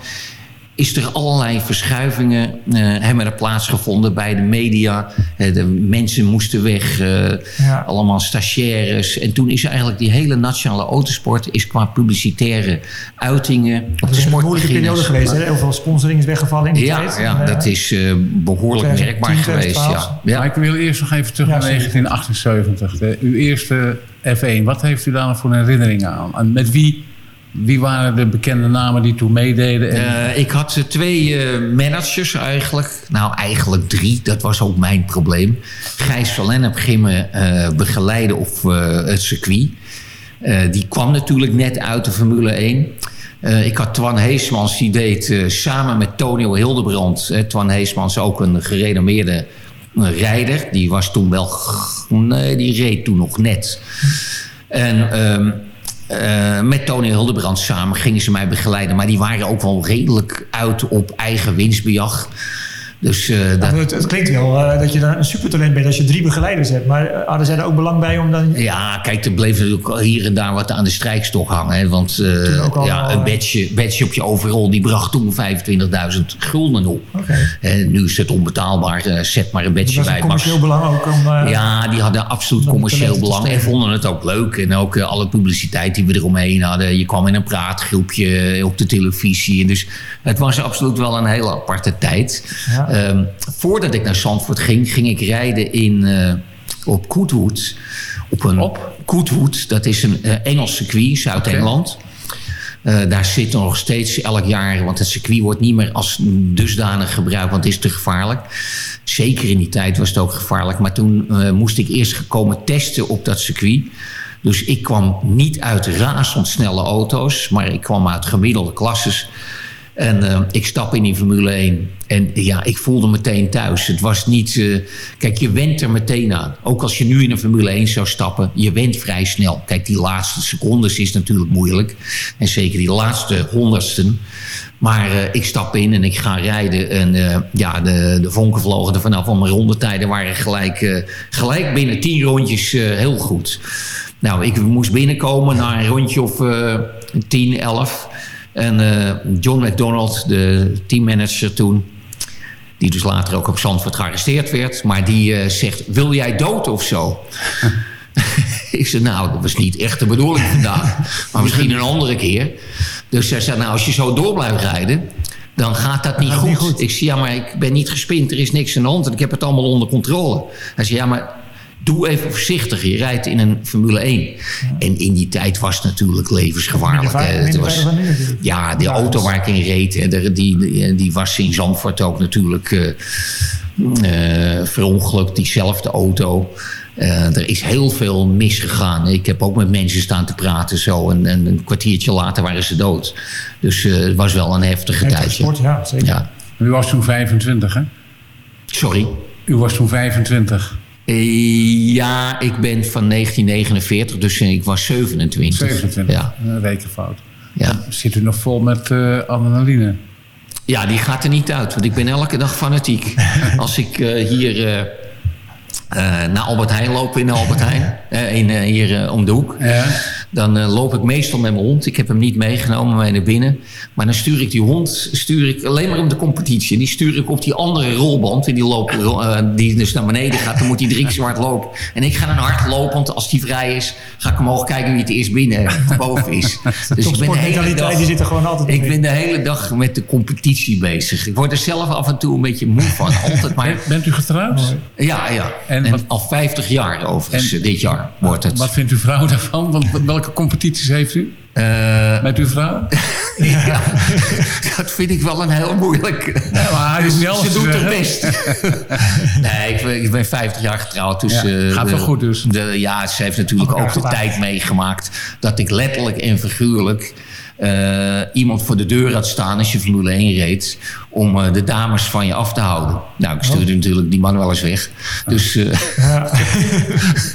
is er allerlei verschuivingen uh, hebben er plaatsgevonden bij de media. Uh, de mensen moesten weg, uh, Ja. allemaal stagiaires. En toen is eigenlijk die hele nationale autosport is qua publicitaire uitingen op Dat de is een moeilijke periode geweest. Hè? Heel veel sponsoring is weggevallen in die Ja, tijd. ja, En, dat eh, is eh, behoorlijk 2010, merkbaar geweest. 2012. Ja. Ja. Maar ik wil eerst nog even terug Ja, naar zeker. 1978. De, uw eerste F1. Wat heeft u daar nog voor herinneringen aan? En met wie, wie waren de bekende namen die toen meededen? En, Eh, ik had twee eh, managers eigenlijk. Nou, eigenlijk drie. Dat was ook mijn probleem. Gijs van Lennep ging me eh, begeleiden op het circuit. Die kwam natuurlijk net uit de Formule 1. Eh, ik had Twan Heesmans, die deed samen met Tonio Hildebrand. Twan Heesmans ook een gerenommeerde rijder. Die was toen wel... Nee, die reed toen nog net. En... ehm, eh, met Tony Hildebrand samen gingen ze mij begeleiden. Maar die waren ook wel redelijk uit op eigen winstbejag. Dus eh, Ja, dat, het, het klinkt wel eh, dat je dan een supertalent bent als je drie begeleiders hebt. Maar eh, hadden zij er ook belang bij om dan... Ja, kijk, er bleef natuurlijk hier en daar wat aan de strijkstok hangen. Hè? Want al- ja, een badge, badge op je overal, die bracht toen 25.000 gulden op. En nu is het onbetaalbaar. zet maar een badge bij, commercieel belang ook om... Ja, die hadden absoluut Om commercieel belang en vonden het ook leuk. En ook alle publiciteit die we eromheen hadden. Je kwam in een praatgroepje op de televisie. Dus het was absoluut wel een hele aparte tijd. Ja. Ehm, voordat ik naar Zandvoort ging, ging ik rijden in, eh, op Goodwood. Op een Op? Dat is een eh, Engels circuit, Zuid-Engeland. Eh, daar zit nog steeds elk jaar, want het circuit wordt niet meer als dusdanig gebruikt, want het is te gevaarlijk. Zeker in die tijd was het ook gevaarlijk. Maar toen moest ik eerst komen testen op dat circuit. Dus ik kwam niet uit razendsnelle auto's, maar ik kwam uit gemiddelde klasses. En eh, ik stap in die Formule 1. En ja, ik voelde meteen thuis. Het was niet... eh, kijk, je went er meteen aan. Ook als je nu in een Formule 1 zou stappen, je went vrij snel. Kijk, die laatste secondes is natuurlijk moeilijk. En zeker die laatste honderdsten. Maar eh, ik stap in en ik ga rijden. En ja, de, de vonken vlogen er vanaf. Want mijn rondetijden waren gelijk, gelijk binnen 10 rondjes heel goed. Nou, ik moest binnenkomen na een rondje of 10, 11. En eh, John McDonald, de teammanager toen... die dus later ook op Zandvoort gearresteerd werd... maar die eh, zegt, wil jij dood of zo? ik zei, nou, dat was niet echt de bedoeling vandaag. maar misschien een andere keer. Dus hij zei, nou, als je zo door blijft rijden... dan gaat dat niet, goed. niet goed. Ik zei, ja, maar ik ben niet gespind. Er is niks aan de hand en ik heb het allemaal onder controle. Hij zei, ja, maar doe even voorzichtig. Je rijdt in een Formule 1. En in die tijd was het natuurlijk levensgevaarlijk. Het was, ja, de Ja, auto dus- waar ik in reed, hè, die, die, die was in Zandvoort ook natuurlijk eh eh, verongelukt. Diezelfde auto. Eh, er is heel veel misgegaan. Ik heb ook met mensen staan te praten zo. En, en een kwartiertje later waren ze dood. Dus eh, het was wel een heftige Heftige tijd. sport, ja, zeker. Ja. U was toen 25, hè? Sorry. U was toen 25. Eh, ja, ik ben van 1949, dus ik was 27. 27. Ja, Een rekenfout. ja. Zit u nog vol met eh, adrenaline? Ja, die gaat er niet uit, want ik ben elke dag fanatiek. Als ik eh, hier naar Albert Heijn loop in Albert Heijn, in, hier om de hoek, Ja. Dan eh, loop ik meestal met mijn hond. Ik heb hem niet meegenomen mee naar binnen. Maar dan stuur ik die hond stuur ik alleen maar om de competitie. Die stuur ik op die andere rolband. En die, loopt, eh, die dus naar beneden gaat. Dan moet die drie keer zwart lopen. En ik ga dan hard lopen. Want als die vrij is, ga ik omhoog kijken wie het eerst binnen of boven is. Dus ik ben de hele dag... die zit er gewoon altijd Ik in. ben de hele dag met de competitie bezig. Ik word er zelf af en toe een beetje moe van. Altijd maar... Bent, u getrouwd? Ja, ja. En En, wat- al 50 jaar overigens. En- dit jaar wordt het. Wat vindt uw vrouw daarvan? Want welke competities heeft u Eh, met uw vrouw? ja, dat vind ik wel een heel moeilijk. Ja, maar hij is Ze doet haar zeggen. best. nee, ik ben, ik ben 50 jaar getrouwd. Dus, Ja, eh, gaat wel goed dus. De, ja, ze heeft natuurlijk ook de tijd meegemaakt... dat ik letterlijk en figuurlijk... eh, iemand voor de deur had staan als je Formule 1 reed... om eh, de dames van je af te houden. Nou, ik stuurde Oh. natuurlijk die man wel eens weg. Dus eh,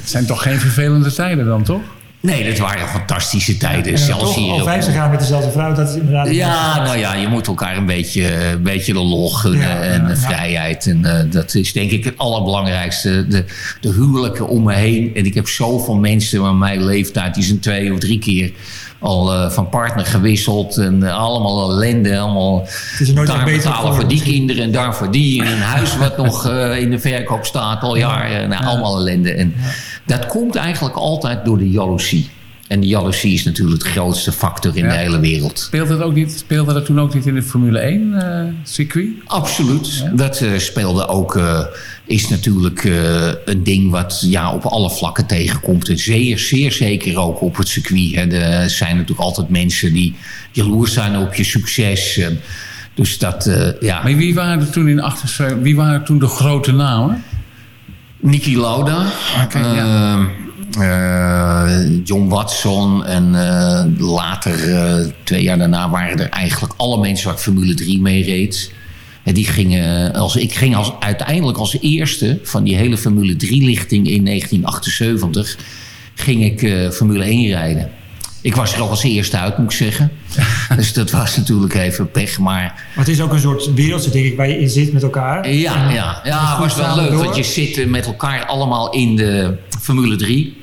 Het zijn toch geen vervelende tijden dan, toch? Nee, dat waren fantastische tijden. En dan Zelfs toch hier al op- 50 jaar met dezelfde vrouw, dat is inderdaad... Ja, nou ja, je moet elkaar een beetje, een beetje de gunnen Ja, en ja, de ja. vrijheid. En eh, dat is denk ik het allerbelangrijkste. De, de huwelijken om me heen. En ik heb zoveel mensen van mijn leeftijd, die zijn twee of drie keer al eh, van partner gewisseld. En eh, allemaal ellende. Allemaal is er nooit daar beter betalen voor, voor die kinderen en daar voor die. En een huis wat nog eh, in de verkoop staat al jaren. Nou, allemaal ellende. En dat komt eigenlijk altijd door de jaloezie. En die jaloezie is natuurlijk de grootste factor in Ja. de hele wereld. Speelde dat, ook niet, speelde dat toen ook niet in de Formule 1 eh, circuit? Absoluut. Dat eh, speelde ook, eh, is natuurlijk een ding wat ja, op alle vlakken tegenkomt. En zeer, zeer zeker ook op het circuit. Hè. Er zijn natuurlijk altijd mensen die jaloers zijn op je succes. Dus dat, ja. Maar wie waren er toen in 78, wie waren toen de grote namen? Nicky Lauda. Ja. Eh, John Watson. En eh, later, eh, twee jaar daarna, waren er eigenlijk alle mensen waar ik Formule 3 mee reed. En die gingen, als, ik ging als, uiteindelijk als eerste van die hele Formule 3-lichting in 1978... ging ik Formule 1 rijden. Ik was er al als eerste uit, moet ik zeggen. dus dat was natuurlijk even pech. Maar Maar het is ook een soort wereldse, denk ik, waar je in zit met elkaar. ja, ja, ja het was wel leuk. door. Want je zit met elkaar allemaal in de Formule 3.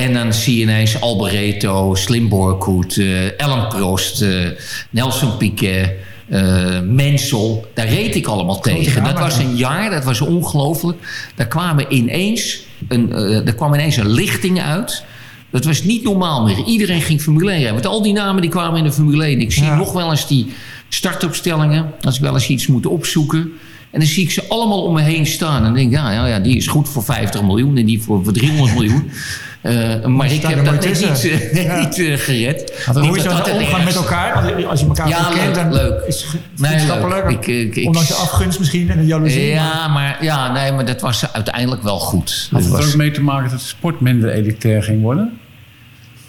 En dan zie je ineens Alboreto, Slim Borkoet, eh Ellen Prost, eh, Nelson Piquet, eh, Mensel. Daar reed ik allemaal tegen. Dat was een jaar, dat was ongelooflijk. Daar, kwamen ineens een, eh, er kwam ineens een lichting uit. Dat was niet normaal meer. Iedereen ging Formule 1 rijden. Want al die namen die kwamen in de Formule 1. Ik zie Ja. nog wel eens die startopstellingen. Als ik wel eens iets moet opzoeken. En dan zie ik ze allemaal om me heen staan. En denk ik, ja, ja, ja die is goed voor 50 miljoen. En die voor, voor 300 miljoen. Eh, maar ik heb dat net niet, eh, Ja. niet eh, gered. Hoe is dat omgang met elkaar? Als je elkaar Ja, goed kent, leuk, dan leuk. is het Nee, vriendschappelijk. leuk. Ik, ik, ik, Ondanks de afgunst misschien en de jaloezie. ja, maar, ja, nee, maar dat was uiteindelijk wel goed. Had Het het was- ook mee te maken dat de sport minder elitair ging worden?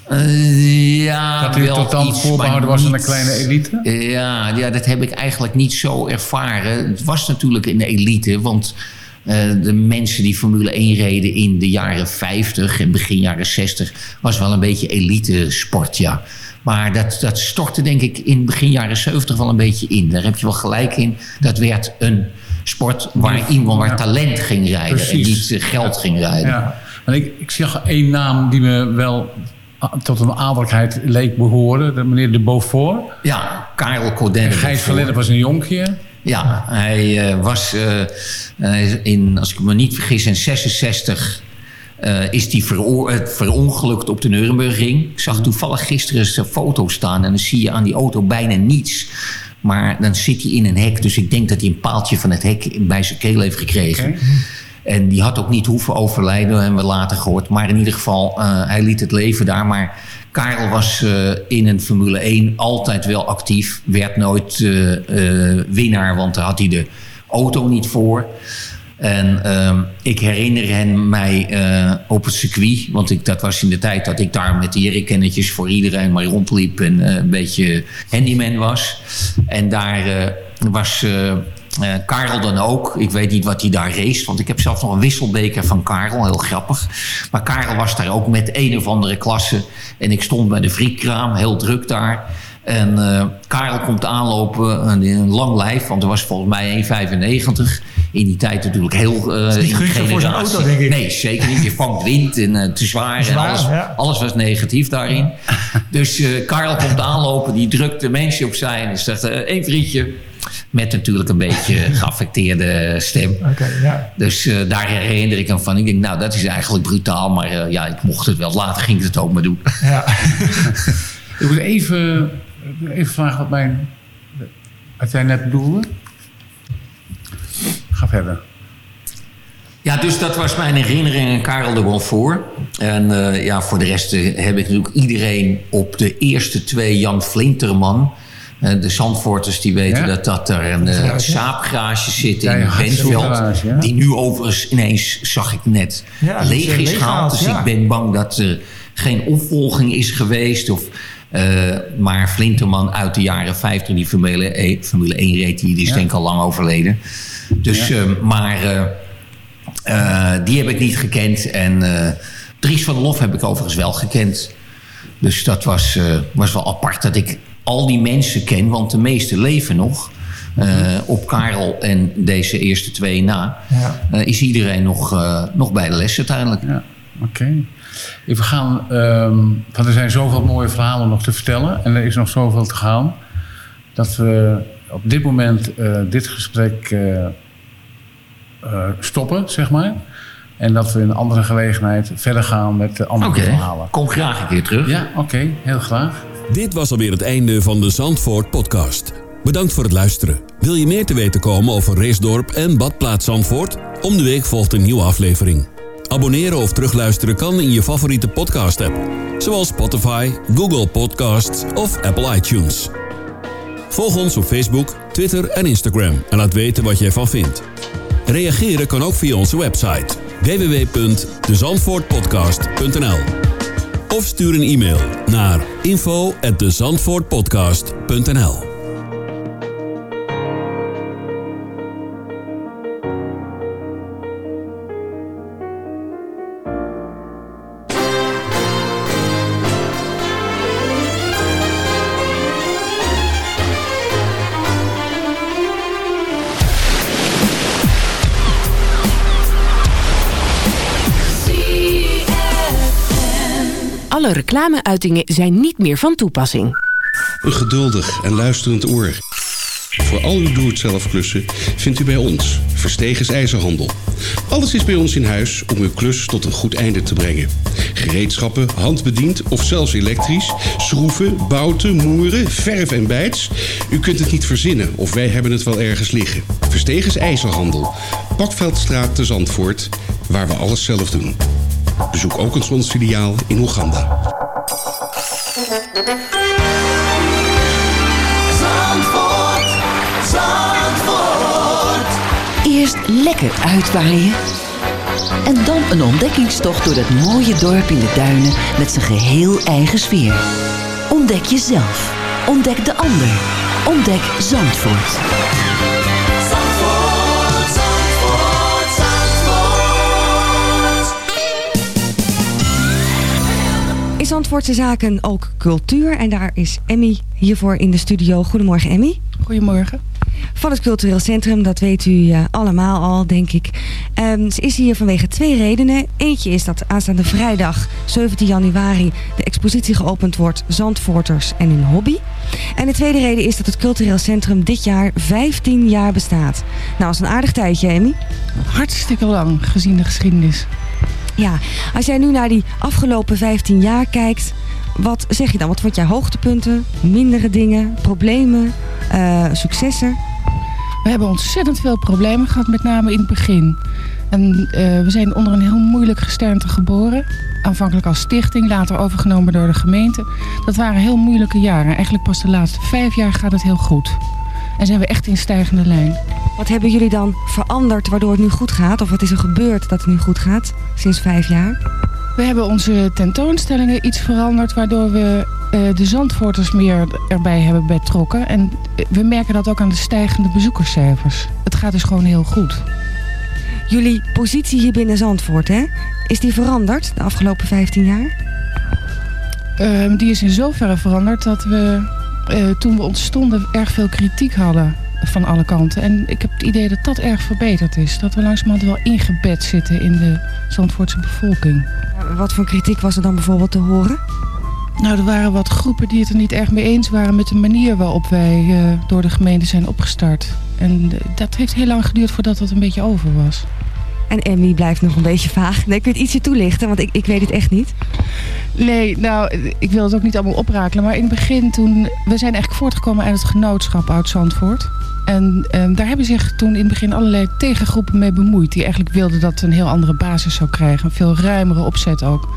Eh, ja, dat hij wel tot dan iets, voorbehouden was aan een kleine elite? Ja, ja, dat heb ik eigenlijk niet zo ervaren. Het was natuurlijk een elite, want eh, de mensen die Formule 1 reden in de jaren 50 en begin jaren 60 was wel een beetje elite sport, ja. Maar dat, dat stortte denk ik in begin jaren 70 wel een beetje in. Daar heb je wel gelijk in. Dat werd een sport waar iemand waar Ja. talent ging rijden Precies. en niet eh, geld ging rijden. Ja. Ik, ik zag één naam die me wel ah, tot een adellijkheid leek behoren. De meneer de Beaufort. Ja, Karel Codin. En Gijs Verleden was een jonkje. Ja, hij eh, was eh, in, als ik me niet vergis, in 66 eh, is eh, verongelukt op de Nurembergring. Ik zag toevallig gisteren zijn foto staan en dan zie je aan die auto bijna niets. Maar dan zit hij in een hek, dus ik denk dat hij een paaltje van het hek bij zijn keel heeft gekregen. En die had ook niet hoeven overlijden, hebben we later gehoord. Maar in ieder geval, eh, hij liet het leven daar. Maar Karel was eh, in een Formule 1 altijd wel actief. Werd nooit eh, winnaar, want daar had hij de auto niet voor. En ehm, ik herinner hen mij op het circuit. Want ik, dat was in de tijd dat ik daar met de jerrycannetjes voor iedereen maar rondliep. En een beetje handyman was. En daar was eh, Karel dan ook. Ik weet niet wat hij daar race. Want ik heb zelfs nog een wisselbeker van Karel. Heel grappig. Maar Karel was daar ook met een of andere klasse. En ik stond bij de frietkraam. Heel druk daar. En eh, Karel komt aanlopen, een, een lang lijf, want er was volgens mij 1,95. In die tijd natuurlijk heel... eh niet in gunstig voor zijn auto, denk ik. Nee, zeker niet. Je vangt wind en eh, te zwaar. en alles, ja. alles was negatief daarin. Dus eh Karel komt aanlopen, die drukt de mensen opzij en zegt eh, één frietje. Met natuurlijk een beetje geaffecteerde stem. Oké, ja. Dus eh, daar herinner ik hem van. Ik denk, nou, dat is eigenlijk brutaal. Maar ja, ik mocht het wel. Later ging ik het ook maar doen. ja. Ik moet even, even vragen wat, mijn, wat jij net bedoelde. Ga verder. Ja, dus dat was mijn herinnering aan Karel de Bonfour. En eh, ja, voor de rest eh, heb ik natuurlijk iedereen op de eerste twee Jan Flinterman. Eh, de Zandvoorters die weten Ja. dat, dat er een eh, saapgarage zit Ja, in ja, Bentveld. ja. Die nu overigens ineens, zag ik net, leeg is leeg gehaald. gehaald, Dus ja. ik ben bang dat er geen opvolging is geweest. Of, eh, maar Flinterman uit de jaren 50, die Formule 1, Formule 1 reed, die, die is Ja. denk ik al lang overleden. Dus, Ja. eh, maar... eh, die heb ik niet gekend. En Dries van der Lof heb ik overigens wel gekend. Dus dat was, was wel apart dat ik al die mensen ken. Want de meeste leven nog. Op Karel en deze eerste twee na. Ja. is iedereen nog, nog bij de les uiteindelijk. Ja, oké. We gaan, ehm, want er zijn zoveel mooie verhalen nog te vertellen. En er is nog zoveel te gaan. Dat we op dit moment eh, dit gesprek eh, eh, stoppen, zeg maar. En dat we in een andere gelegenheid verder gaan met de andere verhalen. kom graag een keer terug. Ja, oké. heel graag. Dit was alweer het einde van de Zandvoort podcast. Bedankt voor het luisteren. Wil je meer te weten komen over Reesdorp en Badplaats Zandvoort? Om de week volgt een nieuwe aflevering. Abonneren of terugluisteren kan in je favoriete podcast app. Zoals Spotify, Google Podcasts of Apple iTunes. Volg ons op Facebook, Twitter en Instagram en laat weten wat je ervan vindt. Reageren kan ook via onze website www.dezandvoortpodcast.nl Of stuur een e-mail naar info@dezandvoortpodcast.nl Alle reclameuitingen zijn niet meer van toepassing. Een geduldig en luisterend oor. Voor al uw doe-het-zelf klussen vindt u bij ons Verstegens IJzerhandel. Alles is bij ons in huis om uw klus tot een goed einde te brengen. Gereedschappen, handbediend of zelfs elektrisch, schroeven, bouten, moeren, verf en bijts. U kunt het niet verzinnen of wij hebben het wel ergens liggen. Verstegens IJzerhandel. Pakveldstraat te Zandvoort, waar we alles zelf doen. Bezoek ook eens ons filiaal in Oeganda. Zandvoort, Zandvoort. Eerst lekker uitwaaien. En dan een ontdekkingstocht door dat mooie dorp in de duinen met zijn geheel eigen sfeer. Ontdek jezelf. Ontdek de ander. Ontdek Zandvoort. Zandvoort, Zandvoortse Zaken ook cultuur. En daar is Emmy hiervoor in de studio. Goedemorgen Emmy. Goedemorgen. Van het Cultureel Centrum, dat weet u uh, allemaal al, denk ik. Um, ze is hier vanwege twee redenen. Eentje is dat aanstaande vrijdag, 17 januari, de expositie geopend wordt Zandvoorters en hun hobby. En de tweede reden is dat het Cultureel Centrum dit jaar 15 jaar bestaat. Nou, dat is een aardig tijdje, Emmy. Hartstikke lang, gezien de geschiedenis. Ja, als jij nu naar die afgelopen 15 jaar kijkt, wat zeg je dan? Wat vond jij hoogtepunten, mindere dingen, problemen, uh, successen? We hebben ontzettend veel problemen gehad, met name in het begin. En uh, we zijn onder een heel moeilijk gesternte geboren. Aanvankelijk als stichting, later overgenomen door de gemeente. Dat waren heel moeilijke jaren. Eigenlijk pas de laatste vijf jaar gaat het heel goed. En zijn we echt in stijgende lijn. Wat hebben jullie dan veranderd waardoor het nu goed gaat? Of wat is er gebeurd dat het nu goed gaat sinds vijf jaar? We hebben onze tentoonstellingen iets veranderd... waardoor we uh, de Zandvoorters meer erbij hebben betrokken. En we merken dat ook aan de stijgende bezoekerscijfers. Het gaat dus gewoon heel goed. Jullie positie hier binnen Zandvoort, hè? Is die veranderd de afgelopen 15 jaar? Uh, die is in zoverre veranderd dat we uh, toen we ontstonden erg veel kritiek hadden van alle kanten. En ik heb het idee dat dat erg verbeterd is. Dat we langzamerhand wel ingebed zitten in de Zandvoortse bevolking. Wat voor kritiek was er dan bijvoorbeeld te horen? Nou, er waren wat groepen die het er niet erg mee eens waren met de manier waarop wij uh, door de gemeente zijn opgestart. En uh, dat heeft heel lang geduurd voordat dat een beetje over was. En Emmy blijft nog een beetje vaag. Nee, kun je het ietsje toelichten? Want ik, ik weet het echt niet. Nee, nou, ik wil het ook niet allemaal oprakelen. Maar in het begin toen... We zijn eigenlijk voortgekomen uit het genootschap Oud-Zandvoort. En um, daar hebben zich toen in het begin allerlei tegengroepen mee bemoeid. Die eigenlijk wilden dat het een heel andere basis zou krijgen. Een veel ruimere opzet ook.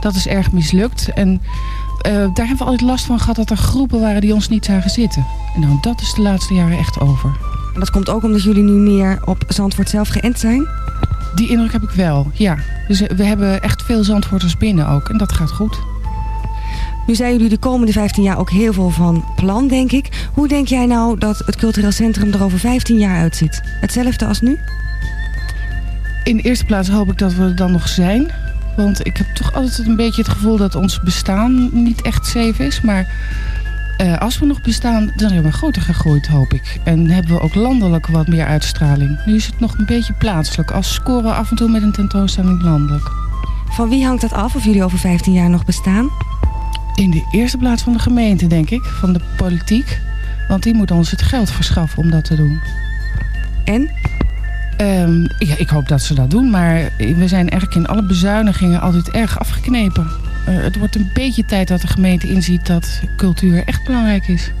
Dat is erg mislukt. En uh, daar hebben we altijd last van gehad dat er groepen waren die ons niet zagen zitten. En nou, dat is de laatste jaren echt over. En dat komt ook omdat jullie nu meer op Zandvoort zelf geënt zijn? Die indruk heb ik wel, ja. Dus we hebben echt veel Zandvoorters binnen ook. En dat gaat goed. Nu zijn jullie de komende 15 jaar ook heel veel van plan, denk ik. Hoe denk jij nou dat het cultureel centrum er over 15 jaar uitziet? Hetzelfde als nu? In de eerste plaats hoop ik dat we er dan nog zijn. Want ik heb toch altijd een beetje het gevoel dat ons bestaan niet echt safe is. Maar uh, als we nog bestaan, dan hebben we groter gegroeid, hoop ik. En hebben we ook landelijk wat meer uitstraling. Nu is het nog een beetje plaatselijk. Als scoren we af en toe met een tentoonstelling landelijk. Van wie hangt dat af of jullie over 15 jaar nog bestaan? In de eerste plaats van de gemeente, denk ik. Van de politiek. Want die moet ons het geld verschaffen om dat te doen. En? Um, ja, ik hoop dat ze dat doen. Maar we zijn eigenlijk in alle bezuinigingen altijd erg afgeknepen. Uh, het wordt een beetje tijd dat de gemeente inziet dat cultuur echt belangrijk is.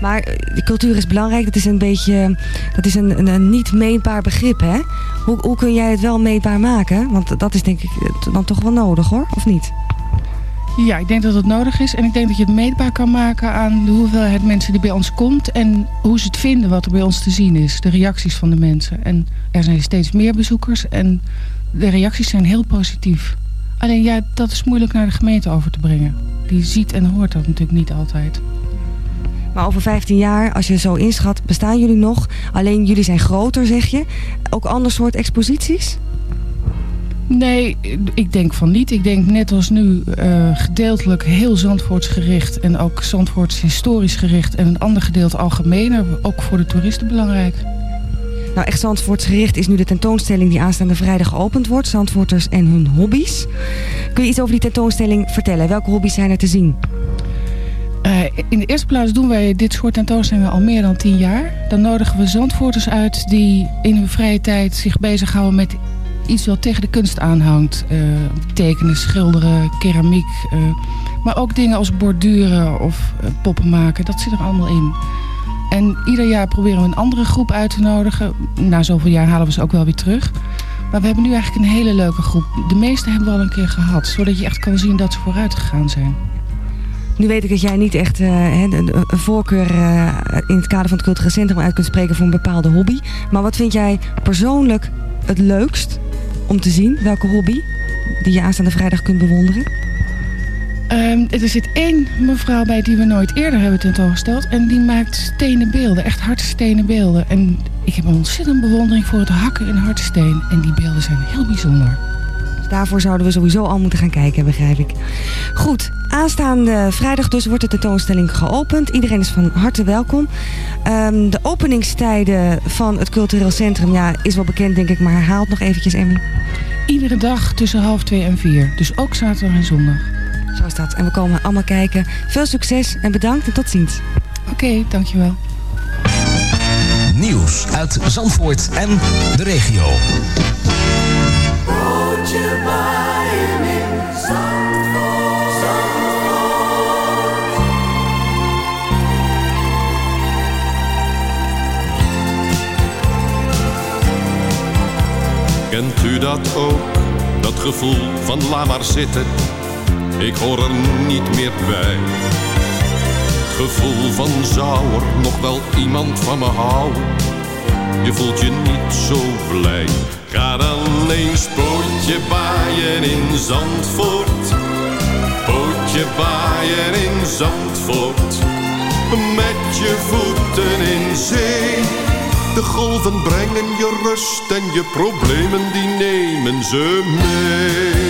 Maar de cultuur is belangrijk. Dat is een beetje, dat is een, een, een niet meetbaar begrip, hè? Hoe, hoe kun jij het wel meetbaar maken? Want dat is denk ik dan toch wel nodig, hoor? Of niet? Ja, ik denk dat het nodig is. En ik denk dat je het meetbaar kan maken aan de hoeveelheid mensen die bij ons komt. En hoe ze het vinden wat er bij ons te zien is. De reacties van de mensen. En er zijn steeds meer bezoekers. En de reacties zijn heel positief. Alleen ja, dat is moeilijk naar de gemeente over te brengen. Die ziet en hoort dat natuurlijk niet altijd. Maar over 15 jaar, als je zo inschat, bestaan jullie nog? Alleen jullie zijn groter, zeg je. Ook ander soort exposities? Nee, ik denk van niet. Ik denk net als nu uh, gedeeltelijk heel Zandvoorts gericht en ook Zandvoorts historisch gericht en een ander gedeelte algemener, ook voor de toeristen belangrijk. Nou, echt Zandvoorts gericht is nu de tentoonstelling die aanstaande vrijdag geopend wordt. Zandvoorters en hun hobby's. Kun je iets over die tentoonstelling vertellen? Welke hobby's zijn er te zien? Eh, in de eerste plaats doen wij dit soort tentoonstellingen al meer dan tien jaar. Dan nodigen we Zandvoorters uit die in hun vrije tijd zich bezighouden met iets wat tegen de kunst aanhangt. Eh, tekenen, schilderen, keramiek. eh, maar ook dingen als borduren of poppen maken. Dat zit er allemaal in. En ieder jaar proberen we een andere groep uit te nodigen. Na zoveel jaar halen we ze ook wel weer terug. Maar we hebben nu eigenlijk een hele leuke groep. De meeste hebben we al een keer gehad. Zodat je echt kan zien dat ze vooruit gegaan zijn. Nu weet ik dat jij niet echt eh, een voorkeur eh, in het kader van het cultureel centrum uit kunt spreken voor een bepaalde hobby. Maar wat vind jij persoonlijk het leukst om te zien? Welke hobby die je aanstaande vrijdag kunt bewonderen? Ehm, er zit één mevrouw bij die we nooit eerder hebben tentoongesteld. En die maakt stenen beelden, echt hardstenen beelden. En ik heb een ontzettend bewondering voor het hakken in hardsteen. En die beelden zijn heel bijzonder. Dus daarvoor zouden we sowieso al moeten gaan kijken, begrijp ik. Goed, aanstaande vrijdag dus wordt de tentoonstelling geopend. Iedereen is van harte welkom. Ehm, de openingstijden van het cultureel centrum ja, is wel bekend, denk ik. Maar herhaalt nog eventjes, Emmy. Iedere dag tussen half twee en vier. Dus ook zaterdag en zondag. Zo is dat. En we komen allemaal kijken. Veel succes en bedankt en tot ziens. Oké, dankjewel. Nieuws uit Zandvoort en de regio. Kent u dat ook? Dat gevoel van laat maar zitten. Ik hoor er niet meer bij. Het gevoel van zou er nog wel iemand van me houden. Je voelt je niet zo blij. Ga dan eens baaien in Zandvoort. Pootje baaien in Zandvoort. Met je voeten in zee. De golven brengen je rust en je problemen die nemen ze mee.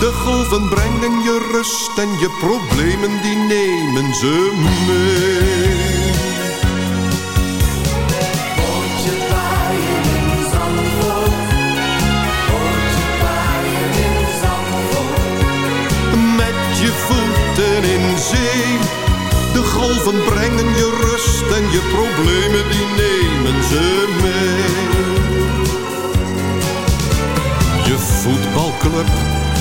De golven brengen je rust en je problemen die nemen ze mee. De golven brengen je rust en je problemen die nemen ze mee. Je voetbalclub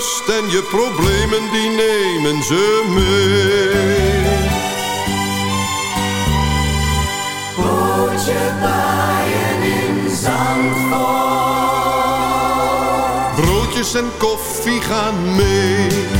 rust en je problemen die nemen ze mee. Pootje baaien in Zandvoort. Broodjes en koffie gaan mee.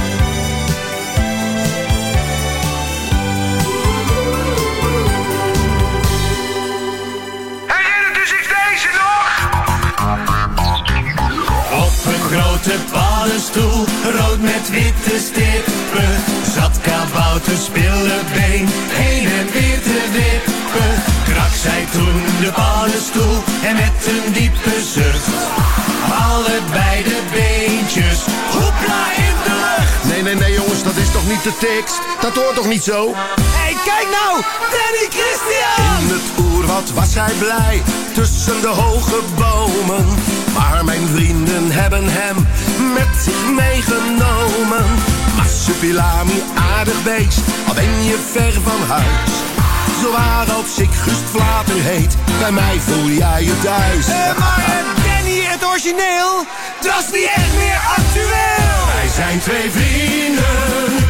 Paddenstoel, rood met witte stippen, zat kabouter been heen en weer te wippen. Krak zij toen de paddenstoel en met een diepe zucht, allebei de beentjes, hoepla in de lucht. Nee, nee, nee jongens, dat is toch niet de tekst? Dat hoort toch niet zo? Hey, kijk nou, Danny Christian! In het oerwoud was hij blij, tussen de hoge bomen. Maar mijn vrienden hebben hem met zich meegenomen. Massupilami, aardig beest, al ben je ver van huis. Zo waar als ik Gust Vlater heet, bij mij voel jij je thuis. maar Danny niet het origineel, dat is niet echt meer actueel. Wij zijn twee vrienden,